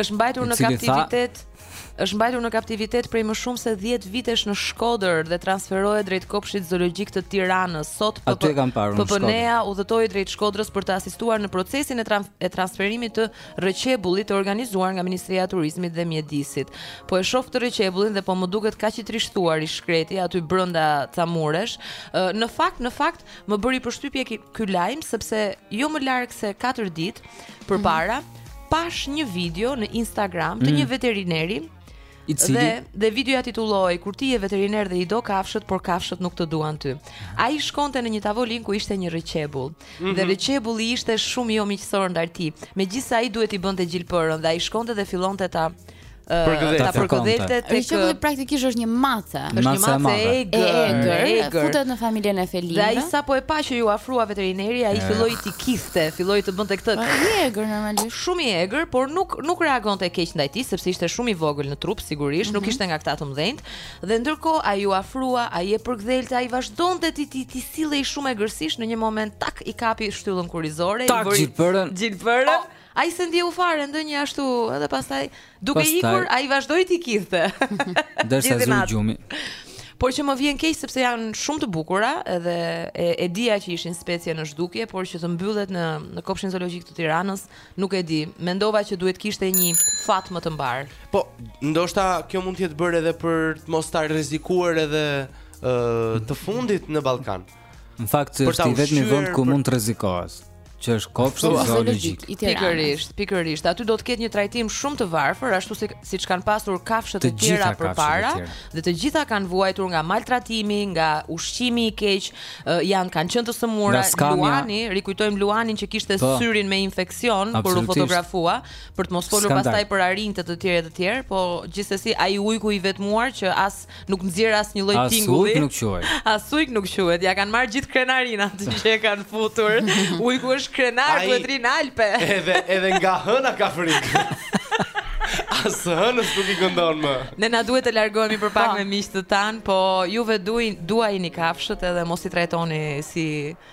është mbajtur në kaptivitet. Tha është mbajtur në kaptivitet prej më shumë se 10 vitesh në Shkodër dhe transferohet drejt kopshit zoologjik të Tiranës. Sot PP-ja udhëtoi drejt Shkodrës për të asistuar në procesin e, e transferimit të Rrëqebullit të organizuar nga Ministria e Turizmit dhe Mjedisit. Po e shoh këtë rrëqebullin dhe po më duket kaq i trishtuar i shkreti aty brenda camuresh. Në fakt, në fakt më bëri përshtypje ky lajm sepse jo më larg se 4 ditë përpara mm -hmm. pashë një video në Instagram të mm -hmm. një mhm. veterineri I cili? Dhe, dhe videoja titullohej Kur ti je veteriner dhe i do kafshët, por kafshët nuk të duan ty. Ai shkonte në një tavolinë ku ishte një rrëqebull. Mm -hmm. Dhe rrëqebulli ishte shumë jo miqësor ndaj tij. Megjithëse ai duhet t'i bënte gjilpërën dhe ai shkonte dhe fillonte ta ta përgëdhelte tek Rrëqebulli praktikisht është një mace, është një mace e egër, e egër. Futet në familjen e felinëve. Dhe ai sapo e pa që iu afrua veterineri, ai filloi të kiste, filloi të bënte këtë. Është e egër normalisht. Shumë i egër, por nuk nuk reagonte keq ndaj tij sepse ishte shumë i vogël në trup, sigurisht, mm -hmm. nuk mhm. ishte nga këta të mëdhenjtë. Dhe ndërkohë ai u afrua, ai e përgdhelte, ai vazhdonte t'i t'i t'i sillej shumë egërsisht në një moment tak i kapi shtyllën kurrizore, tak, i bëri gjilpërën. Gjilpërën. Oh. Ai s'e ndjeu fare ndonjë ashtu, edhe pastaj Duke ikur, ai vazhdoi t'i kidhte. Derisa zuri gjumi. Por që më vjen keq sepse janë shumë të bukura dhe e, e dija që ishin specie në zhdukje, por që të mbyllet në në kopshin zoologjik të Tiranës, nuk e di. Mendova që duhet kishte një fat më të mbarë. Po, ndoshta kjo mund të jetë bërë edhe për të mos ta rrezikuar edhe ë uh, të fundit në Ballkan. Në fakt që është i vetmi vend ku mund të rrezikohesh, që është kopshti po, zoologjik. Pikërisht, pikërisht, aty do të ketë një trajtim shumë të varfër, ashtu si siç kanë pasur kafshët e tjera përpara, dhe të gjitha kanë vuajtur nga maltratimi, nga ushqimi i keq, janë kanë qenë të sëmura. Luani, e kujtojmë Luanin që kishte po. syrin me infeksion kur u fotografua, për të mos folur pastaj për arinjtë e të tjerë e të tjerë, po gjithsesi ai ujku i vetmuar që as Nuk nxjerr asnjë lloj tingulli. As ujk nuk quhet. As ujk nuk quhet. Ia kanë marrë gjithë krenarinë aty që e kanë futur. Ujku është krenar kur rri në Alpe. Edhe edhe nga hëna ka frikë. As hënës nuk i këndon më. Ne na duhet të largohemi për pak me miqtë tanë, po juve duin duajini kafshët edhe mos i trajtoni si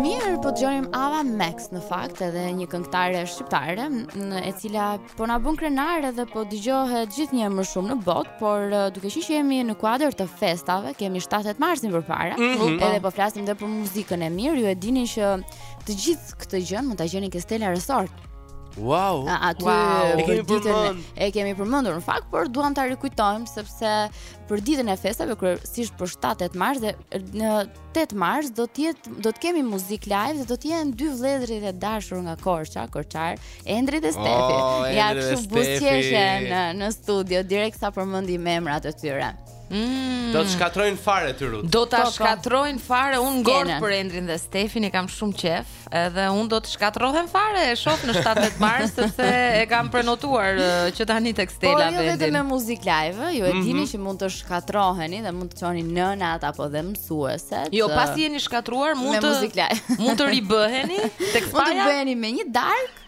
Mirë, po dëgjojmë Ava Max në fakt edhe një këngëtare shqiptare, e cila po na bën krenarë edhe po dëgjohet gjithnjë e më shumë në botë, por uh, duke qenë që jemi në kuadër të festave, kemi 7-8 marsin përpara, mm -hmm. edhe po flasim edhe për muzikën e mirë, ju e dini që të gjithë këtë gjë mund ta gjeni ke Stela Resort. Wow. A, aty wow. e kemi përmendur. E kemi përmendur në fakt, por duam ta rikujtojmë sepse për ditën e festave kryesisht për 7-8 mars dhe në 8 mars do të jetë do të kemi muzikë live dhe do të jenë dy vëllezërit e dashur nga Korça, korçarë, Endri dhe Stefi. Oh, ja kështu buzëqeshje në në studio direkt sa përmendim emrat e tyre. Mm. Do të shkatërrojnë fare ty Rut. Do ta po, po. shkatërrojnë fare unë gort për Endrin dhe Stefin e kam shumë qejf. Edhe unë do të shkatërrohem fare e shoh në 7-8 mars sepse e kam prenotuar që tani tek Stela vendin. Po jo vetëm me muzikë live, ju e mhm. dini që mund të shkatërroheni dhe mund të çoni nënat apo dhe mësueset. Jo, pasi jeni shkatërruar mund të muzikë live. Mund të ribëheni tek Stela. Mund të bëheni me një darkë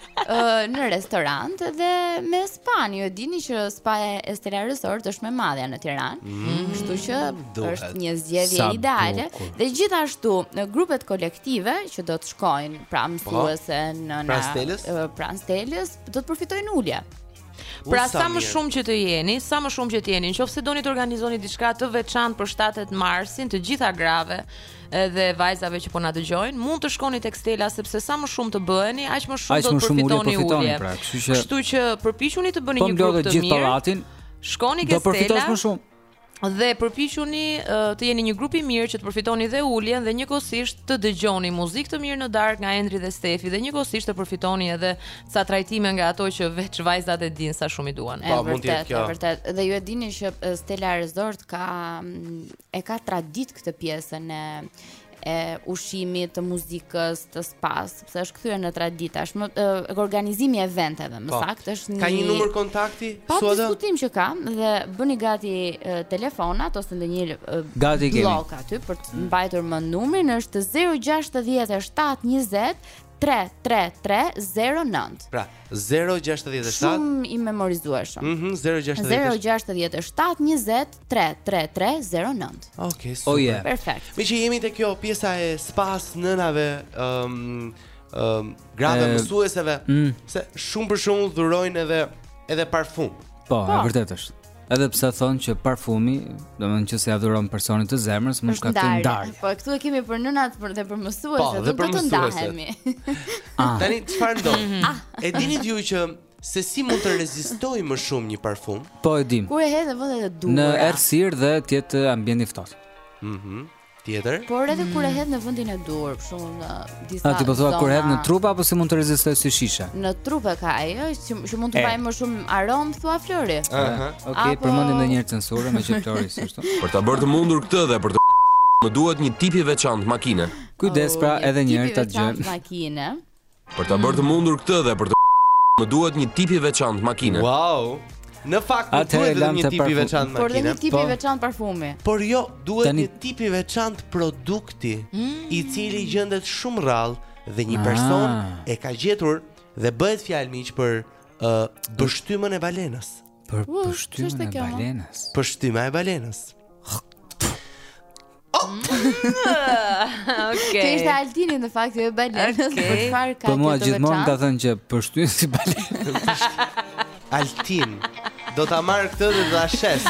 në restorant dhe me spa ju e dini që spa-ja e Stela Resort është më e madhja në Tiranë. Mm, kështu që duhet. është një zgjedhje ideale bukur. dhe gjithashtu grupet kolektive që do të shkojnë pra po, mësuese në pranë Stelës, pranë Stelës do të përfitojnë ulje. Pra sa më shumë që të jeni, sa më shumë që të jeni, nëse doni të organizoni diçka të veçantë për 7-8 marsin, të gjitha grave dhe vajzave që po na dëgjojnë, mund të shkoni tek Stela sepse sa më shumë të bëheni, aq më shumë do të përfitoni ulje. Pra, kështu që kështu që përpiquni të bëni po një grup të mirë. Po mbledh gjithë pallatin. Shkoni ke Stela. Do përfitosh më shumë. dhe përpiquni të jeni një grup i mirë që të përfitoni dhe uljen dhe njëkohësisht të dëgjoni muzikë të mirë në darkë nga Endri dhe Stefi dhe njëkohësisht të përfitoni edhe ca trajtime nga ato që veç vajzat e dinë sa shumë i duan. Po, mund të jetë kjo. Vërtet, dhe ju e dini që Stella Resort ka e ka traditë këtë pjesën e e ushqimit, të muzikës, të spas. sepse është kthyer në traditë tashmë uh, organizimi i eventeve më po. saktë është një ka një numër kontakti pa suada? diskutim që ka dhe bëni gati uh, telefonat ose ndonjë uh, gati blok kemi. aty për të mbajtur mend numrin është 067 20 3-3-3-0-9 Pra, 0-6-7 Shumë i memorizueshëm mm -hmm, 0-6-7 0-6-7 20 33309. Okej, okay, super. Oh, yeah. Perfekt. Meqë jemi te kjo pjesa e spas nënave, ëm um, ëm um, grave e... mësueseve, mm. se shumë për shembull dhurojnë edhe edhe parfum. Po, po. e vërtetë është. Edhe pse thonë që parfumi, domethënë që po ia dhuron personit të zemrës, mund të shkaktojë ndarje. Po, këtu e kemi për nënat për dhe për mësuesit, po, do të ndahemi. Ah. Tani çfarë ndodh? Mhm. Ah. E dini ju që Se si mund të rezistojë më shumë një parfum? Po e dim. Kur e hedh në vendet e duhura. Në errësirë dhe të jetë ambient i ftohtë. Mhm. Mm Tjetër? Por edhe kur e hedh në vendin e duhur, për shembull në disa. A ti po thua kur e hedh në trup apo si mund të rezistojë si shishe? Në trup e ka ajo që, që mund të mbajë më shumë aromë thua Flori. Ëh. Uh -huh. Okej, okay, apo... përmendim ndonjëherë censurën meqë Flori si ashtu. Për ta bërë të mundur këtë vepër të mirë duhet një tip i veçantë makine. Kujdes pra oh, edhe një herë ta dëgjojmë. Makine. Për ta bërë të mundur këtë vepër të mirë duhet një tip i veçantë makine. Wow. Në fakt nuk duhet vetëm një tip i veçantë makine. Por dhe një tip i po. veçantë parfumi. Por jo, duhet një tip i veçantë produkti, mm. i cili gjendet shumë rrallë dhe një person ah. e ka gjetur dhe bëhet fjalë miq për uh, pështymën e balenës. Për pështymën e balenës. Pështyma e balenës. Okej. Kjo ishte Altini në fakt jo balena. Okej. Okay. Për çfarë ka këtë? Po mua gjithmonë më ka thënë që pështyn si balenë. Altin. Do ta marr këtë dhe do ta shes.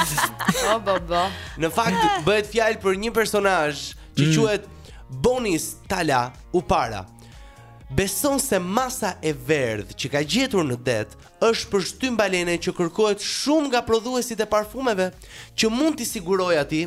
O bo bo. Në fakt bëhet fjalë për një personazh që mm. quhet Bonis Tala Upara. Beson se masa e verdhë që ka gjetur në det është pështymë balene që kërkohet shumë nga prodhuesit e parfumeve që mund t'i sigurojë atij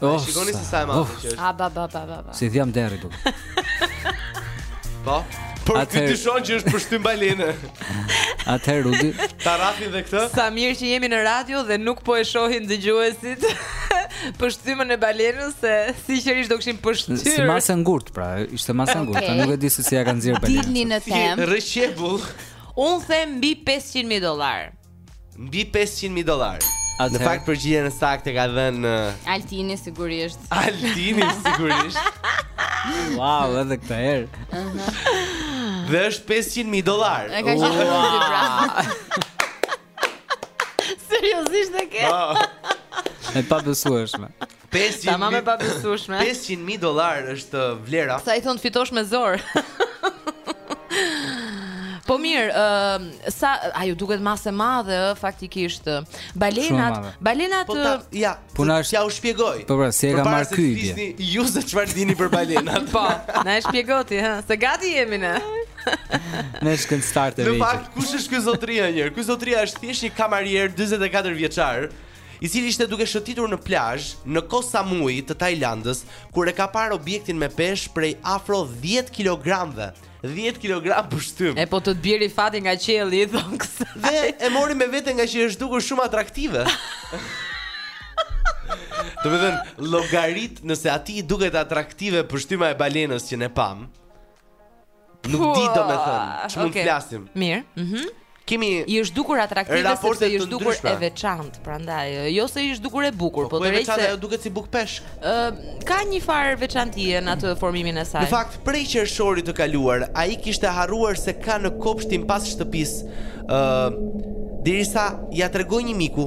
Oh, shikoni se sa e madhe që është. A ba ba ba ba. Si dhjam derri duket. Po. Por Atëherë... këtë dyshon që është pështymë balene. Atëherë Rudi, ta rrahim dhe këtë. Sa mirë që jemi në radio dhe nuk po e shohin dëgjuesit. pështymën e balenës se sinqerisht do kishin pështirë. Si masë e ngurtë pra, ishte masë e ngurtë, okay. nuk e di se si ia kanë nxjerrë balenës. Dilni në temë. Rrëshebull. Unë them mbi 500 mijë dollarë. Mbi 500 mijë dollarë. Në fakt përgjigjen e saktë e ka dhënë uh, Altini sigurisht. Altini sigurisht. wow, edhe këtë herë. Dhe është 500 mijë dollarë. E ka qenë wow. si pra. Seriozisht e ke? Po. E pabesueshme. 500 Tamam e pabesueshme. 500 mijë dollar është vlera. Sa i thonë fitosh me zor. Po mirë, uh, sa ajo duket masë e madhe ë faktikisht. Balenat, madhe. balenat Po ta, ë, ja, Po na është- jua shpjegoj. Po, pra, si e ka Përpara marrë se ky ide? flisni, Ju se çfarë dini për balenat. po, na e shpjegoti, ha, se gati jemi ne. Ne shkencëtarët e vegjël. Në fakt, kush është ky zotria një? Ky zotria është thjesht një kamarier 44 vjeçar, i cili ishte duke shëtitur në plazh në Koh Samui të Tajlandës, kur e ka parë objektin me peshë prej afro 10 kilogramëve. 10 kilogram pështymë. E po të të bjerë fati nga qielli, i thonë kësaj. Dhe e mori me vete ngaqë i është dukur shumë atraktive. Domethënë, llogarit nëse atij i duket atraktive pështyma e balenës që ne pamë, Nuk di domethënë, që mund të flasim Mirë, mhm Kemi i është dukur atraktive sepse i është dukur e veçantë, prandaj jo se i është dukur e bukur, po, po të drejtë se ajo duket si bukëpeshk. Ë ka një farë veçantie në atë formimin e saj. Në fakt, prej qershorit të kaluar, ai kishte harruar se e ka në kopshtin pas shtëpisë, ë derisa ia tregoi një miku,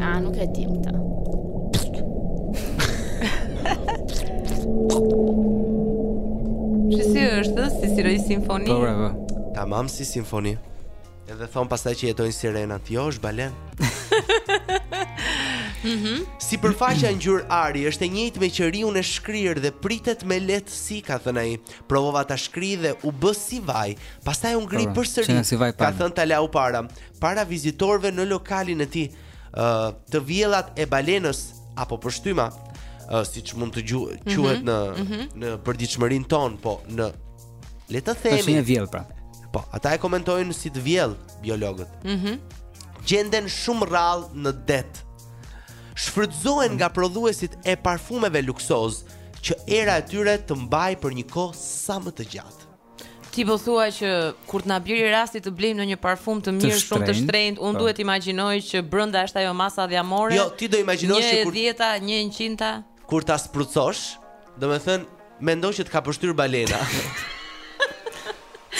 A, nuk e tim të. Që si është, si si një simfoni? Po, bravo. Tamam si simfoni. Edhe thonë pastaj që jetojnë sirenat, jo është balena. Mhm. Sipërfaqja ngjyrë ari është e njëjtë me qiriun e shkrirë dhe pritet me lehtësi, ka thënë ai. Provova ta shkrij dhe u bë si vaj. Pastaj u ngri po, po, përsëri. Si vaj ka thënë Talau para. para vizitorëve në lokalin e tij, ë uh, të vjellat e balenës apo pështyma, ë uh, siç mund të gjuhë, mhm, quhet mm -hmm. në mm -hmm. në përditshmërinë tonë, pra le të themi. Është e vjellë pra. Po, ata e komentojnë si të vjellë biologët. Mhm. Mm Gjenden shumë rrallë në det. Shfrytëzohen nga prodhuesit e parfumeve luksoze që era e tyre të mbajë për një kohë sa më të gjatë. Ti po thua që kur të na bjerë rasti të blejmë ndonjë parfum të mirë, shumë të shtrenjtë, unë po. duhet të imagjinoj që brenda është ajo masa dhjamore. Jo, ti do imagjinosh që kur 10-ta, 100-ta, kur ta sprucosh, domethënë mendon që të ka pështyrë balena.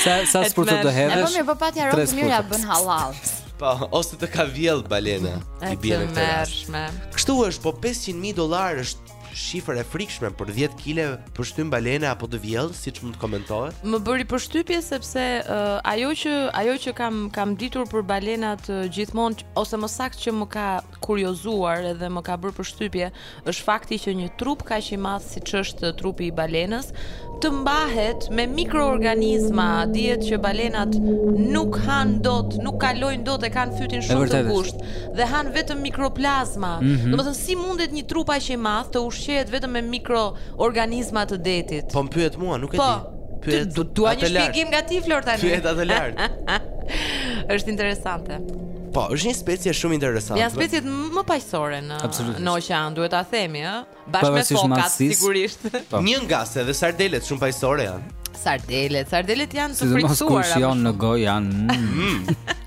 sa sa spruco të hedhësh? Po mirë, po pati aromë të mirë ia bën hallall. Po, ose të ka vjellë balena i bie në këtë. Kështu është, po 500.000 dollarë është shifër e frikshme për 10 kile pështymë balene apo të vjellë, siç mund të komentohet? Më bëri përshtypje sepse uh, ajo që ajo që kam kam ditur për balenat uh, gjithmonë ose më saktë që më ka kuriozuar edhe më ka bërë përshtypje është fakti që një trup kaq i madh siç është trupi i balenës të mbahet me mikroorganizma, dihet që balenat nuk hanë dot, nuk kalojnë dot e kanë fytin shumë të ngushtë dhe hanë vetëm mikroplazma. Mm -hmm. Domethënë si mundet një trup aq i madh të ushqehet vetëm me mikroorganizma të detit? Po më pyet mua, nuk e po, di. Po. Pyet atë lart. Dua një shpjegim nga ti Flor tani. Pyet atë lart. Është interesante. Po, është një specie shumë interesante. Janë speciet më paqësore në në oqean, duhet ta themi, ë. Bashkë me fokat, sigurisht. Po. Një nga se dhe sardelet shumë paqësore janë. Sardelet, sardelet janë të frikësuara. Sidomos kur s'i ke në gojë janë. Mm.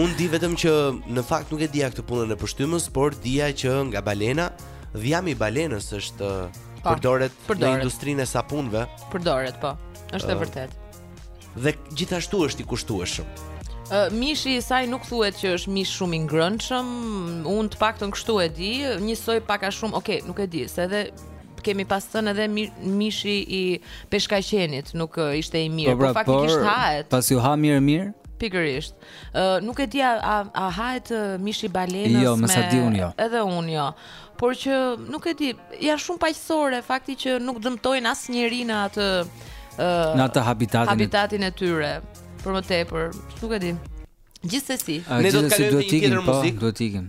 Unë di vetëm që në fakt nuk e dija këtë punën e pështymës, por dija që nga balena, dhjami i balenës është po, përdoret, përdoret në industrinë e sapunëve. Përdoret, po. Është e vërtetë. dhe gjithashtu është i kushtueshëm. Uh, mishi i saj nuk thuhet që është mish shumë i ngrënshëm, unë të paktën kështu e di, njësoj pak a shumë, okay, nuk e di, se edhe kemi pas thënë edhe mishi i peshkaqenit, nuk ishte i mirë, po, pra, po faktikisht hahet. Pasi u ha mirë mirë? Pikërisht. Uh, nuk e di a, a, a hahet mishi i balenës jo, me... Jo, me sa di unë jo. Edhe unë jo. Por që nuk e di, janë shumë paqësore fakti që nuk dëmtojnë asnjeri në atë... Uh, në atë habitatin, habitatin e tyre. Për më tepër, nuk e di. Gjithsesi, ne do të kalojmë në një tjetër po, muzikë. Do të ikim.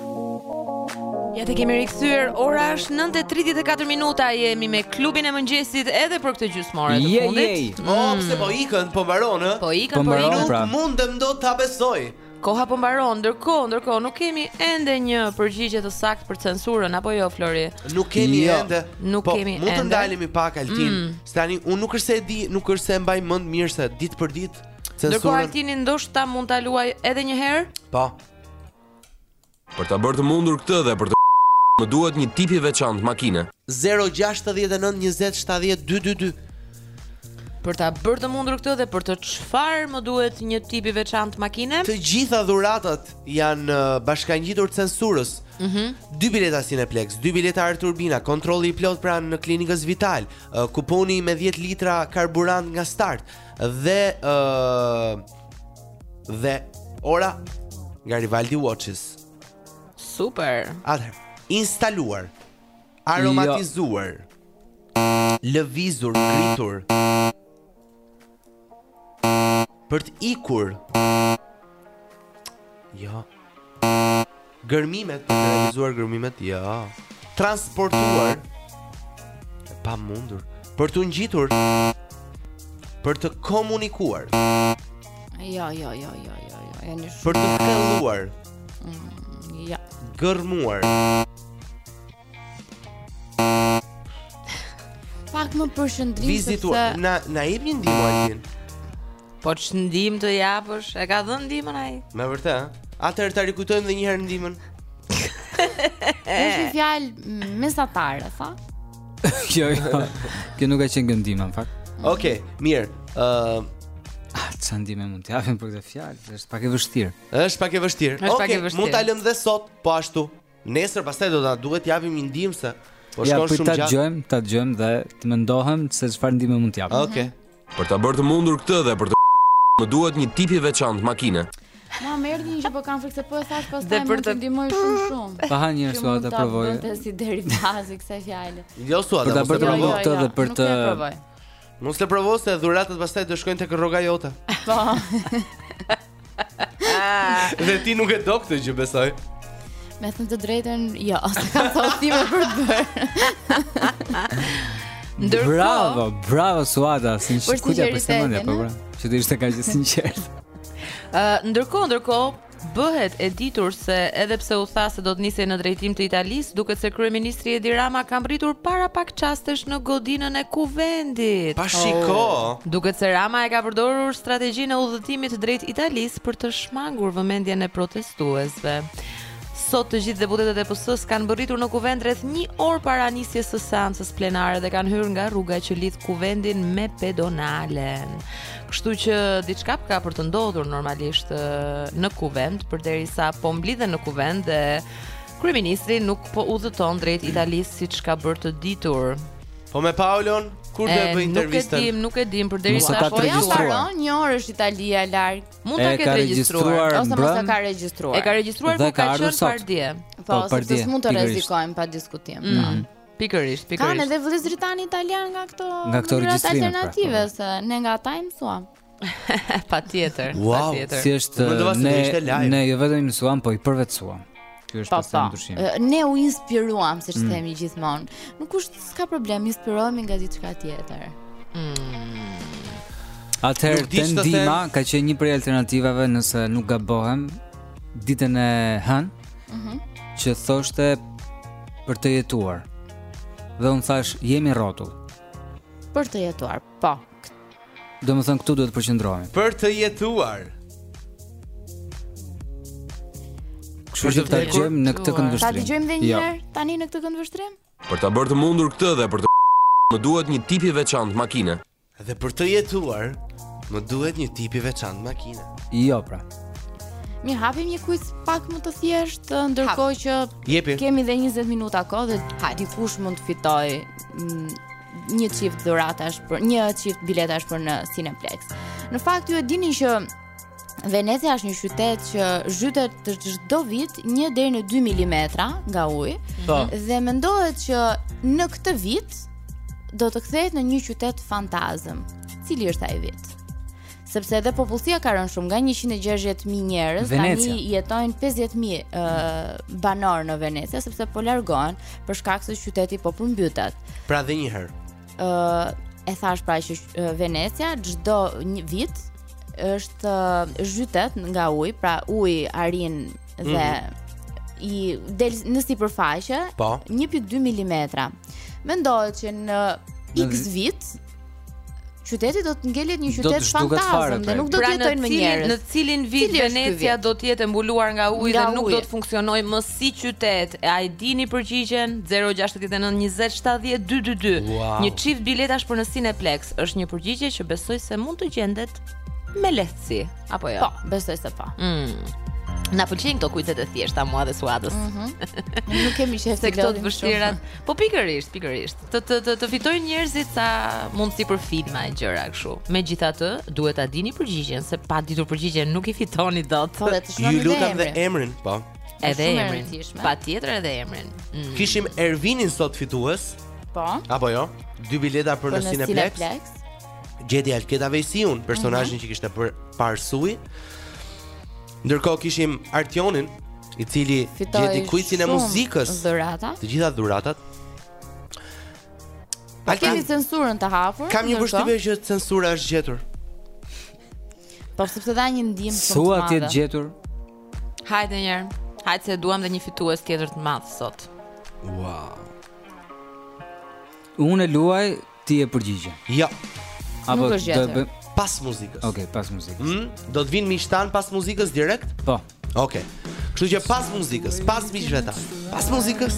Ja tek jemi rikthyer, ora është 9.34 minuta, jemi me klubin e mëngjesit edhe për këtë gjysmë ore të fundit. Jej, jej, mm. oh, pse po ikën, po mbaron, po ikën, po, po ikën, pra. nuk mundem dot ta besoj. Koha po mbaron, ndërkohë, ndërkohë nuk kemi ende një përgjigje të saktë për censurën apo jo Flori? Nuk kemi jo. ende. Nuk po, kemi ende. Mund të ndalemi pak Altin. Mm. Tani, unë nuk është se e di, nuk është se e mbaj mend mirë se ditë për ditë censurën. Ndërkohë Altini ndoshta mund ta luajë edhe një herë? Po. Për ta bërë të mundur këtë dhe për të më duhet një tip i veçantë makine. 069 20 70 222 Për ta bërë të mundur këtë dhe për të çfarë më duhet një tip i veçantë makine? Të gjitha dhuratat janë uh, bashkangjitur censurës. Mhm. Mm dy bileta Cineplex, dy bileta Art Turbina, kontrolli i plot pranë klinikës Vital, uh, kuponi me 10 litra karburant nga Start dhe uh, Dhe ora nga Rivaldi Watches. Super. Atëherë, instaluar, aromatizuar, jo. lëvizur, ngritur. Për të ikur. Jo. Gërmimet, duke realizuar gërmimet, jo. Transportuar. E pa mundur. Për t'u ngjitur. Për të komunikuar. Jo, jo, jo, jo, jo, jo. Ja një shumë. Për të thelluar. Mm, ja. Gërmuar. Pak më për së mbari se Vizituar, na, na jep një ndihmë Altin Po ç'ndihmë të japësh, e ka dhënë ndihmën ai. Me vërtet, atëherë ta rikujtojmë edhe një herë ndihmën Është një fjalë mesatare, tha Kjo, jo, kjo nuk ka qenë ndihma, në fakt Okej, okay, mirë uh, Ah, çfarë ndihme mund të japim për këtë fjalë, është pak e vështirë. Është pak e vështirë. Okej, okay, mund ta lëm dhe sot po ashtu. Nesër pastaj do të duhet t'japim një ndihmë se po shkon shumë gjatë. Ja, ta dëgjojmë, ta dëgjojmë dhe të mendohem se çfarë ndihme mund t'jap. Okej. Okay. Mhm. Për ta bërë të mundur këtë dhe për të më duhet një tip i veçantë makine. Mua më erdhi një që po kam frikë po e thashë pastaj më të ndihmoj shumë shumë. Pa hajt një herë s'dua ta provoj. Të si deri baza e kësaj fjale. Jo s'dua ta provoj. Për ta bërë të mundur këtë dhe për të Mos e provo se dhuratat pastaj do shkojnë tek rroga jote. Po. Dhe ti nuk e do këtë gjë, besoj. Me thënë të drejtën, jo, se kam shopping për të bërë. Ndërkohë, bravo, bravo, Suada, sinqerisht kujtoja për se mëndja, po bra, që të ishte kaq e sinqertë. Uh, ndërkohë, ndërkohë, Bëhet e ditur se edhe pse u tha se do të nisej në drejtim të Italisë, duket se kryeministri Edi Rama ka mbërritur para pak çastesh në godinën e Kuvendit. Pa shiko! Oh. Duket se Rama e ka përdorur strategjinë e udhëtimit drejt Italisë për të shmangur vëmendjen e protestuesve. Sot të gjithë deputetët e PS-së kanë mbërritur në Kuvend rreth 1 orë para nisjes së seancës plenare dhe kanë hyrë nga rruga që lidh Kuvendin me pedonalen. Kështu që diçka ka për të ndodhur normalisht në kuvend, përderisa po mblidhen në kuvend dhe kryeministri nuk po udhëton drejt Italisë siç ka bërë të ditur. Po me Paulon, kur do ta bëjë intervistën? Nuk e dimë, nuk e dimë përderisa po ja mbaron një orë është Italia larg. Mund ta ketë regjistruar ose mos e ka regjistruar. E ka regjistruar kur ka qenë pardje. Po, po se s'mund të rrezikojë pa diskutim. Mm. Pikërisht, pikërisht. Kanë edhe vëllezërit tanë italianë nga këto nga këto regjistrime pra. alternative pra, se ne nga ata i mësuam. patjetër, wow, patjetër. Si është ne ne jo vetëm i mësuam, po i përvetësuam. Ky është pastaj ndryshim. Ne u inspiruam, siç mm. themi gjithmonë. Nuk është s'ka problem, inspirohemi nga diçka tjetër. Mm. Atëherë te ndihma ka qenë një prej alternativave nëse nuk gabohem ditën e hënë. mm -hmm. që thoshte për të jetuar. Dhe unë thashë, jemi rrotull. Për të jetuar, po. Domethënë këtu duhet të përqendrohemi. Për të jetuar. Kështu që ta dëgjojmë në këtë këndvështrim. Ta dëgjojmë edhe një jo. herë tani në këtë këndvështrim? Për ta bërë të mundur këtë dhe për të më duhet një tip i veçantë makine. Dhe për të jetuar, më duhet një tip i veçantë makine. Jo pra. Mirë, hapim një quiz pak më të thjeshtë, ndërkohë që Jepi. kemi dhe 20 minuta kohë dhe ha, dikush mund të fitojë mm, një çift dhuratash për një çift biletash për në Cineplex. Në fakt ju e dini që Venecia është një qytet që zhytet çdo vit 1 deri në 2 mm nga uji po. dhe mendohet që në këtë vit do të kthehet në një qytet fantazëm. Cili është ai vit? Sepse edhe popullsia ka rënë shumë nga 160.000 njerëz, tani jetojnë 50.000 uh, banorë në Venecia sepse po largohen për shkak se qyteti po përmbytet. Pra dhe një herë. ë uh, e thashë pra që uh, Venecia çdo vit është uh, zhytet nga uji, pra uji arrin dhe mm -hmm. i del në sipërfaqe 1.2 po. mm. Mendohet që në X vit qyteti do të ngelet një qytet fantazëm dhe nuk do pra të jetojnë më njerëz. Në cilin vit Venecia do të jetë mbuluar nga uji dhe nuk do të funksionojë më si qytet a e dini përgjigjen 0692070222 wow. një çift biletash për në Cineplex është një përgjigje që besoj se mund të gjendet me lehtësi apo jo po besoj se po mm. Na pëlqejnë këto kuizet e thjeshta mua dhe Suadës. Mhm. Mm nuk kemi qejf këto të vështira. Po pikërisht, pikërisht. Të të të, të fitojnë njerëzit sa mundësi për filma e gjëra kështu. Megjithatë, duhet ta dini përgjigjen se pa ditur përgjigjen nuk i fitoni dot. Po, ju lutem dhe emrin, po. Edhe emrin. Patjetër edhe emrin. Mm. Kishim Ervinin sot fitues. Po. Apo jo? Dy bileta për, për në Cineplex. Cineplex. Gjeti Alketa Vejsiun, personazhin mm -hmm. që kishte parë Sui. Ndërkohë kishim Artionin, i cili gjeti kuicin e muzikës. Dhurata. Të gjitha dhuratat. Pa po kemi censurën të hapur. Kam një përshtypje që censura është gjetur. Po sepse dha një ndihmë shumë të madhe. Sua, ti e ke gjetur? Hajde një herë. Hajde se e duam dhe një fitues tjetër të madh sot. Wow. Unë e luaj, ti jep përgjigjen. Jo. Ja. Apo do të bëj pas muzikës. Okej, okay, pas muzikës. Mm? Do të vijnë miqtë tanë pas muzikës direkt? Po. Okej. Okay. Kështu që pas muzikës, pas miqve tanë. Pas muzikës.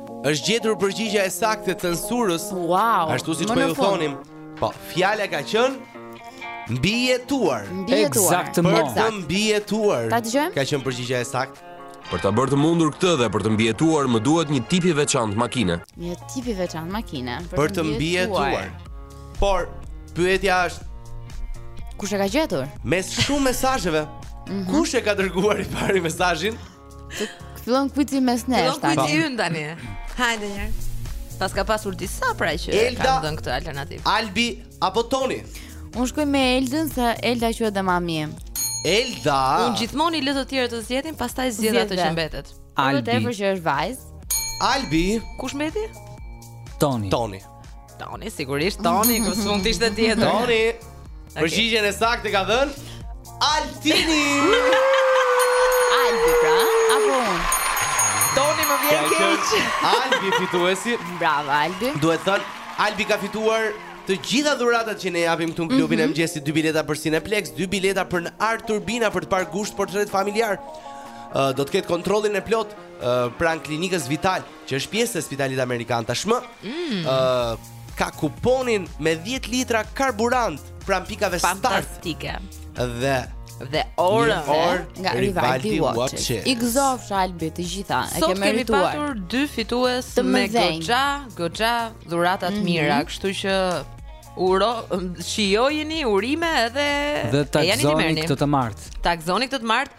Është gjetur përgjigja e saktë e censurës. Wow. Ashtu siç po ju thonim. Po, fjala ka qenë mbijetuar. Ekzaktësisht. Për të mbijetuar. Ta dëgjojmë. Ka qenë përgjigja e saktë. Për ta bërë të mundur këtë dhe për të mbijetuar më duhet një tip i veçantë makine. Një tip i veçantë makine për, për të mbijetuar. Por pyetja është kush e ka gjetur? Mes shumë mesazheve. Mm -hmm. Kush e ka dërguar i pari mesazhin? Fillon kuici mes nesh tani. Fillon kuici ynë tani. Hajde një. Pas ka pasur disa pra që Elda, kanë dhënë këtë alternativë. Albi apo Toni? Unë shkoj me Eldën se Elda quhet dhe mami. Elda. Unë gjithmonë i lë të tjerët të zgjedhin, pastaj zgjedh atë që mbetet. Albi. Për më tepër që është vajzë. Albi. Kush mbeti? Toni. Toni. Toni, sigurisht Toni, kush mund të ishte tjetër. Toni. Okay. Përgjigjen e saktë ka dhënë Altini. Albi pra, apo unë. Toni më vjen keq. Albi fituesi. Bravo Albi. Duhet thënë Albi ka fituar të gjitha dhuratat që ne japim këtu në klubin mm -hmm. e mhm. mëngjesit, dy bileta për Cineplexx, dy bileta për në Art Turbina për të parë gusht portret familjar. Uh, do të ketë kontrollin e plotë uh, pranë klinikës Vital. që është pjesë e Spitalit Amerikan tashmë, mm. uh, ka kuponin me 10 litra karburant pranë pikave start. Fantastike. Dhe dhe orën nga Rivaldi Watch. I gëzofsh Albi të gjitha, e ke merituar. Sot kemi patur dy fitues me goxha, goxha dhurata të mm -hmm. mira, kështu që uro shijojini urime edhe dhe ta gëzoni këtë të martë. Ta gëzoni këtë të martë.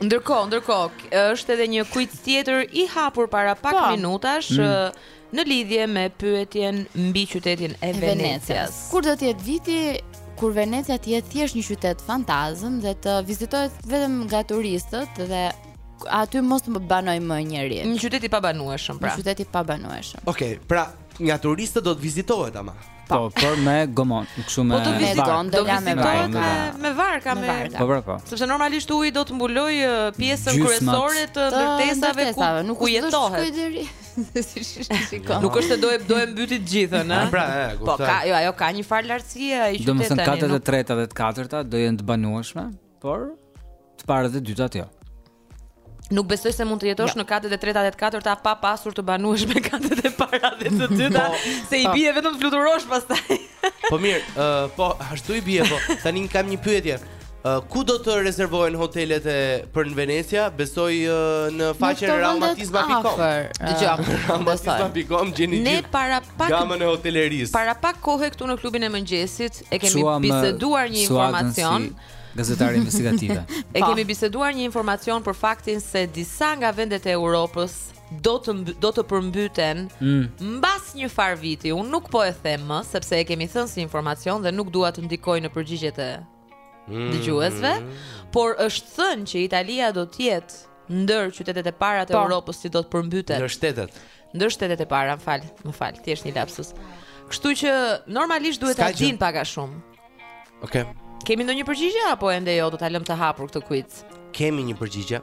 Ndërkohë, ndërkohë, është edhe një quiz tjetër i hapur para pak pa. Po. minutash mm. në lidhje me pyetjen mbi qytetin e Venecias. Kur do të jetë viti kur Venecia të jetë thjesht një qytet fantazëm dhe të vizitohet vetëm nga turistët dhe aty mos të banojë më njeri. Një qytet i pabanueshëm, pra. Një qytet i pabanueshëm. Okej, okay, pra Nga turistët do të vizitohet ama. Po, po, por me gomone, kështu me. Po të vizitohet, do vizitohet me me varkë me. Po, po, po. Sepse normalisht uji do të mbulojë pjesën kryesore të ndërtesave ku nuk ku jetohet. Nuk është se do e do e mbytë të gjithën, a? Pra, e, po, kuptoj. Po ka, jo, ajo ka një farë lartësie ai qyteti. Domethënë katet e treta dhe të katërta do jenë të banueshme, por të parat dhe të dytat jo. Nuk besoj se mund të jetosh në katet e treta dhe të katërta pa pasur të banueshme katet e para dhe të dyta, po, se i po. bie vetëm të fluturosh pastaj. Po mirë, ë uh, po ashtu i bie po. Tani kam një pyetje. Uh, ku do të rezervohen hotelet për në Venecia? Besoj uh, në faqen reumatizma.com. Dëgjo, reumatizma.com gjeni gjithë. Ne para pak gamën e hotelerisë. Para pak kohë këtu në klubin e mëngjesit e kemi biseduar një informacion. Si gazetare investigative. E kemi biseduar një informacion për faktin se disa nga vendet e Europës do të do të përmbyten mm. mbas një far viti. Unë nuk po e them më sepse e kemi thënë si informacion dhe nuk dua të ndikoj në përgjigjet e mm. dëgjuesve, por është thënë që Italia do të jetë ndër qytetet e para të po. Europës që do të përmbyten. Ndër shtetet. Ndër shtetet e para, më fal, më fal, thjesht një lapsus. Kështu që normalisht duhet ta dinë pak a shumë. Okej. Okay. Kemi ndonjë përgjigje apo ende jo, do ta lëm të hapur këtë quiz? Kemi një përgjigje.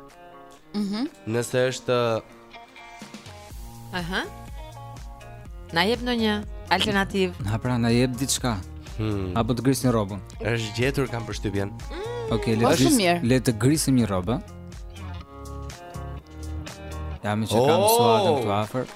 Mhm. Mm Nëse është Aha. Na jep ndonjë alternativë. Na pra na jep diçka. Hmm. Apo të grisim rrobën. Është gjetur kam përshtypjen. Mm. Okej, okay, le po, të gris, le të grisim një rrobë. Ja më çka oh! kam suatën afër.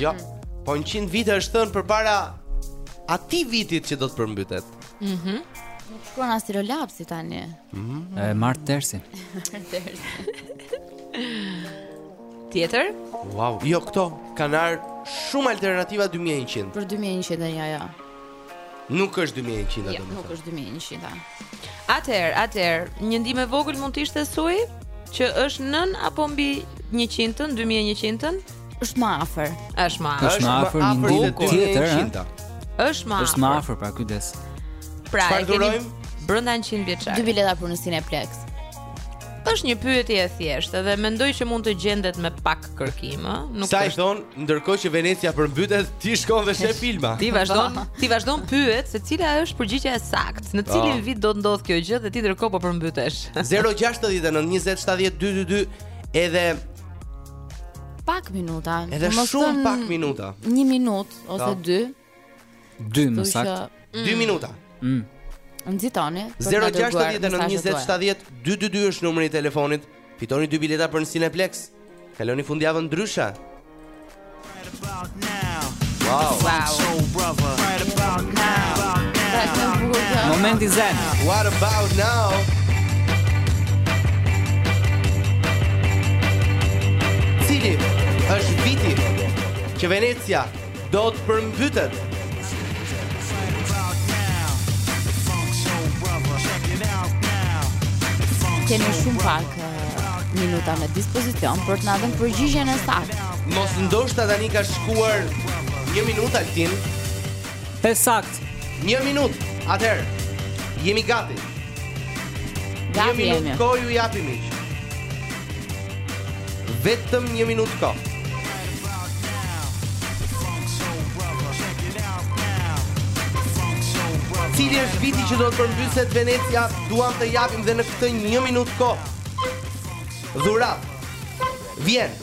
Jo. Po 100 vite është thënë përpara atij vitit që do të përmbytet. Mhm. Nuk shkruan astrolapsi tani. Mhm. E marr tersin. Tersin. Tjetër? Wow, jo këto kanë ardhur shumë alternativa 2100. Për 2100 e ja, ja. Nuk është 2100 atë. Jo, nuk është 2100. Atëherë, atëherë, një ndihmë e vogël mund të ishte suj që është nën apo mbi 100-ën, 2100-ën? Është më afër. Është më afër. Është më afër një ndihmë tjetër. Është më afër. Është më afër pra kujdes. Pra, e kemi brenda 100-vjeçarit. Dy bileta për në Cineplex. Është një pyetje e thjeshtë dhe mendoj që mund të gjendet me pak kërkim, ë? Nuk është. Sa i thonë, ndërkohë që Venecia përmbytet, ti shkon dhe shef filma. Ti vazhdon, ti vazhdon pyet se cila është përgjigja e saktë. Në cilin Po. vit do të ndodh kjo gjë dhe ti ndërkohë po përmbytesh. 069 20 70 222 edhe Pak minuta. Edhe shumë pak minuta. Një minutë ose Po. dy. 2 më saktë. 2 mm. minuta. Mm. Nxitoni. 0692070222 është numri i telefonit. Fitoni dy bileta për në Cineplex. Kaloni fundjavën ndryshe. Wow. Momenti zen. What about now? Cili është viti që Venecia do të përmbytet. Keni shumë pak minuta në dispozicion për të na dhënë përgjigjen e saktë. Mos ndoshta tani ka shkuar 1 minutë Altin. E saktë. Një minutë. Atëherë, jemi gati. Gati jemi. Një minutë kohë ju japim miq. Vetëm një minutë kohë. Cili është viti që do të përmbyset Venecia, duam të japim dhe në këtë një minutë kohë. Dhuratë. Vjen.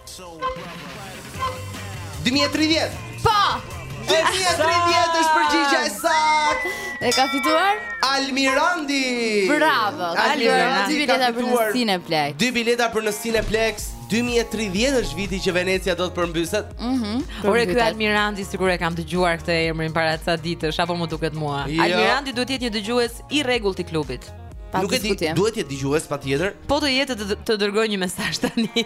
2030. Po. 2030 është përgjigja e saktë. E ka fituar Almirandi. Bravo. Almirandi dy bileta për në Cineplex. Dy bileta për në Cineplex. 2030 është viti që Venecia do të përmbyset. Mhm. Mm Ore ky Almirandi sikur e kam dëgjuar këtë emrin para ca ditësh, apo më duket mua. Jo. Almirandi duhet të jetë një dëgjues i rregullt i klubit. Pa Nuk e di, duhet të jetë dëgjues patjetër. Po të jetë të, të dërgojë një mesazh tani.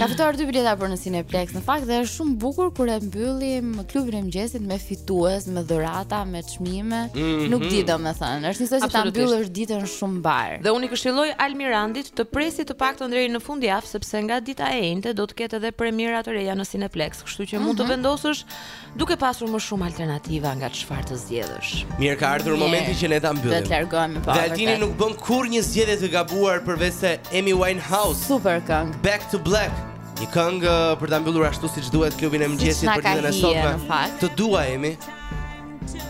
Ka fituar dy bileta për në Cineplex. Në fakt dhe është shumë bukur kur e mbyllim klubin e mëngjesit me fitues, me dhurata, me çmime. Mm -hmm. Nuk di domethënë, është njësoj si ta mbyllësh ditën shumë mbarë. Dhe unë i këshilloj Almirandit të presi të paktën deri në fundjavë sepse nga dita e enjte do të ketë edhe premiera të reja në Cineplex. Kështu që mm -hmm. mund të mhm. vendosësh duke pasur më shumë alternativa nga çfarë të zgjedhësh. Mirë ka ardhur momenti që ne ta mbyllim. Do të largohemi po. Altini nuk bën kurrë një zgjedhje të gabuar përveç se Amy Winehouse. Super këngë. Back to Black. Një këngë uh, për ta mbyllur ashtu siç duhet klubin e mëngjesit për ditën e sotme. Të dua Amy.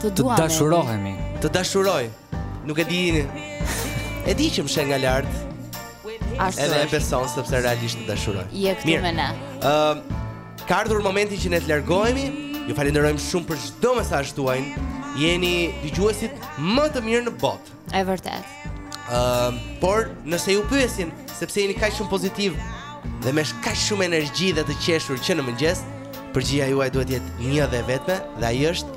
Të dua. Të dashuroj Amy. Të dashuroj. Nuk e di. E di që më sheh nga lart. Ashtu. Edhe e beson sepse realisht të dashuroj. Je këtu me ne. Ëm, uh, Ka ardhur momenti që ne të largohemi. Ju falenderojmë shumë për çdo mesazh tuajin. Jeni dëgjuesit më të mirë në botë. Është vërtet. Ëm, uh, por nëse ju pyesin se pse jeni kaq shumë pozitivë dhe me kaq shumë energji dhe të qeshur që në mëngjes, përgjigja juaj duhet të jetë një dhe e vetme dhe ai është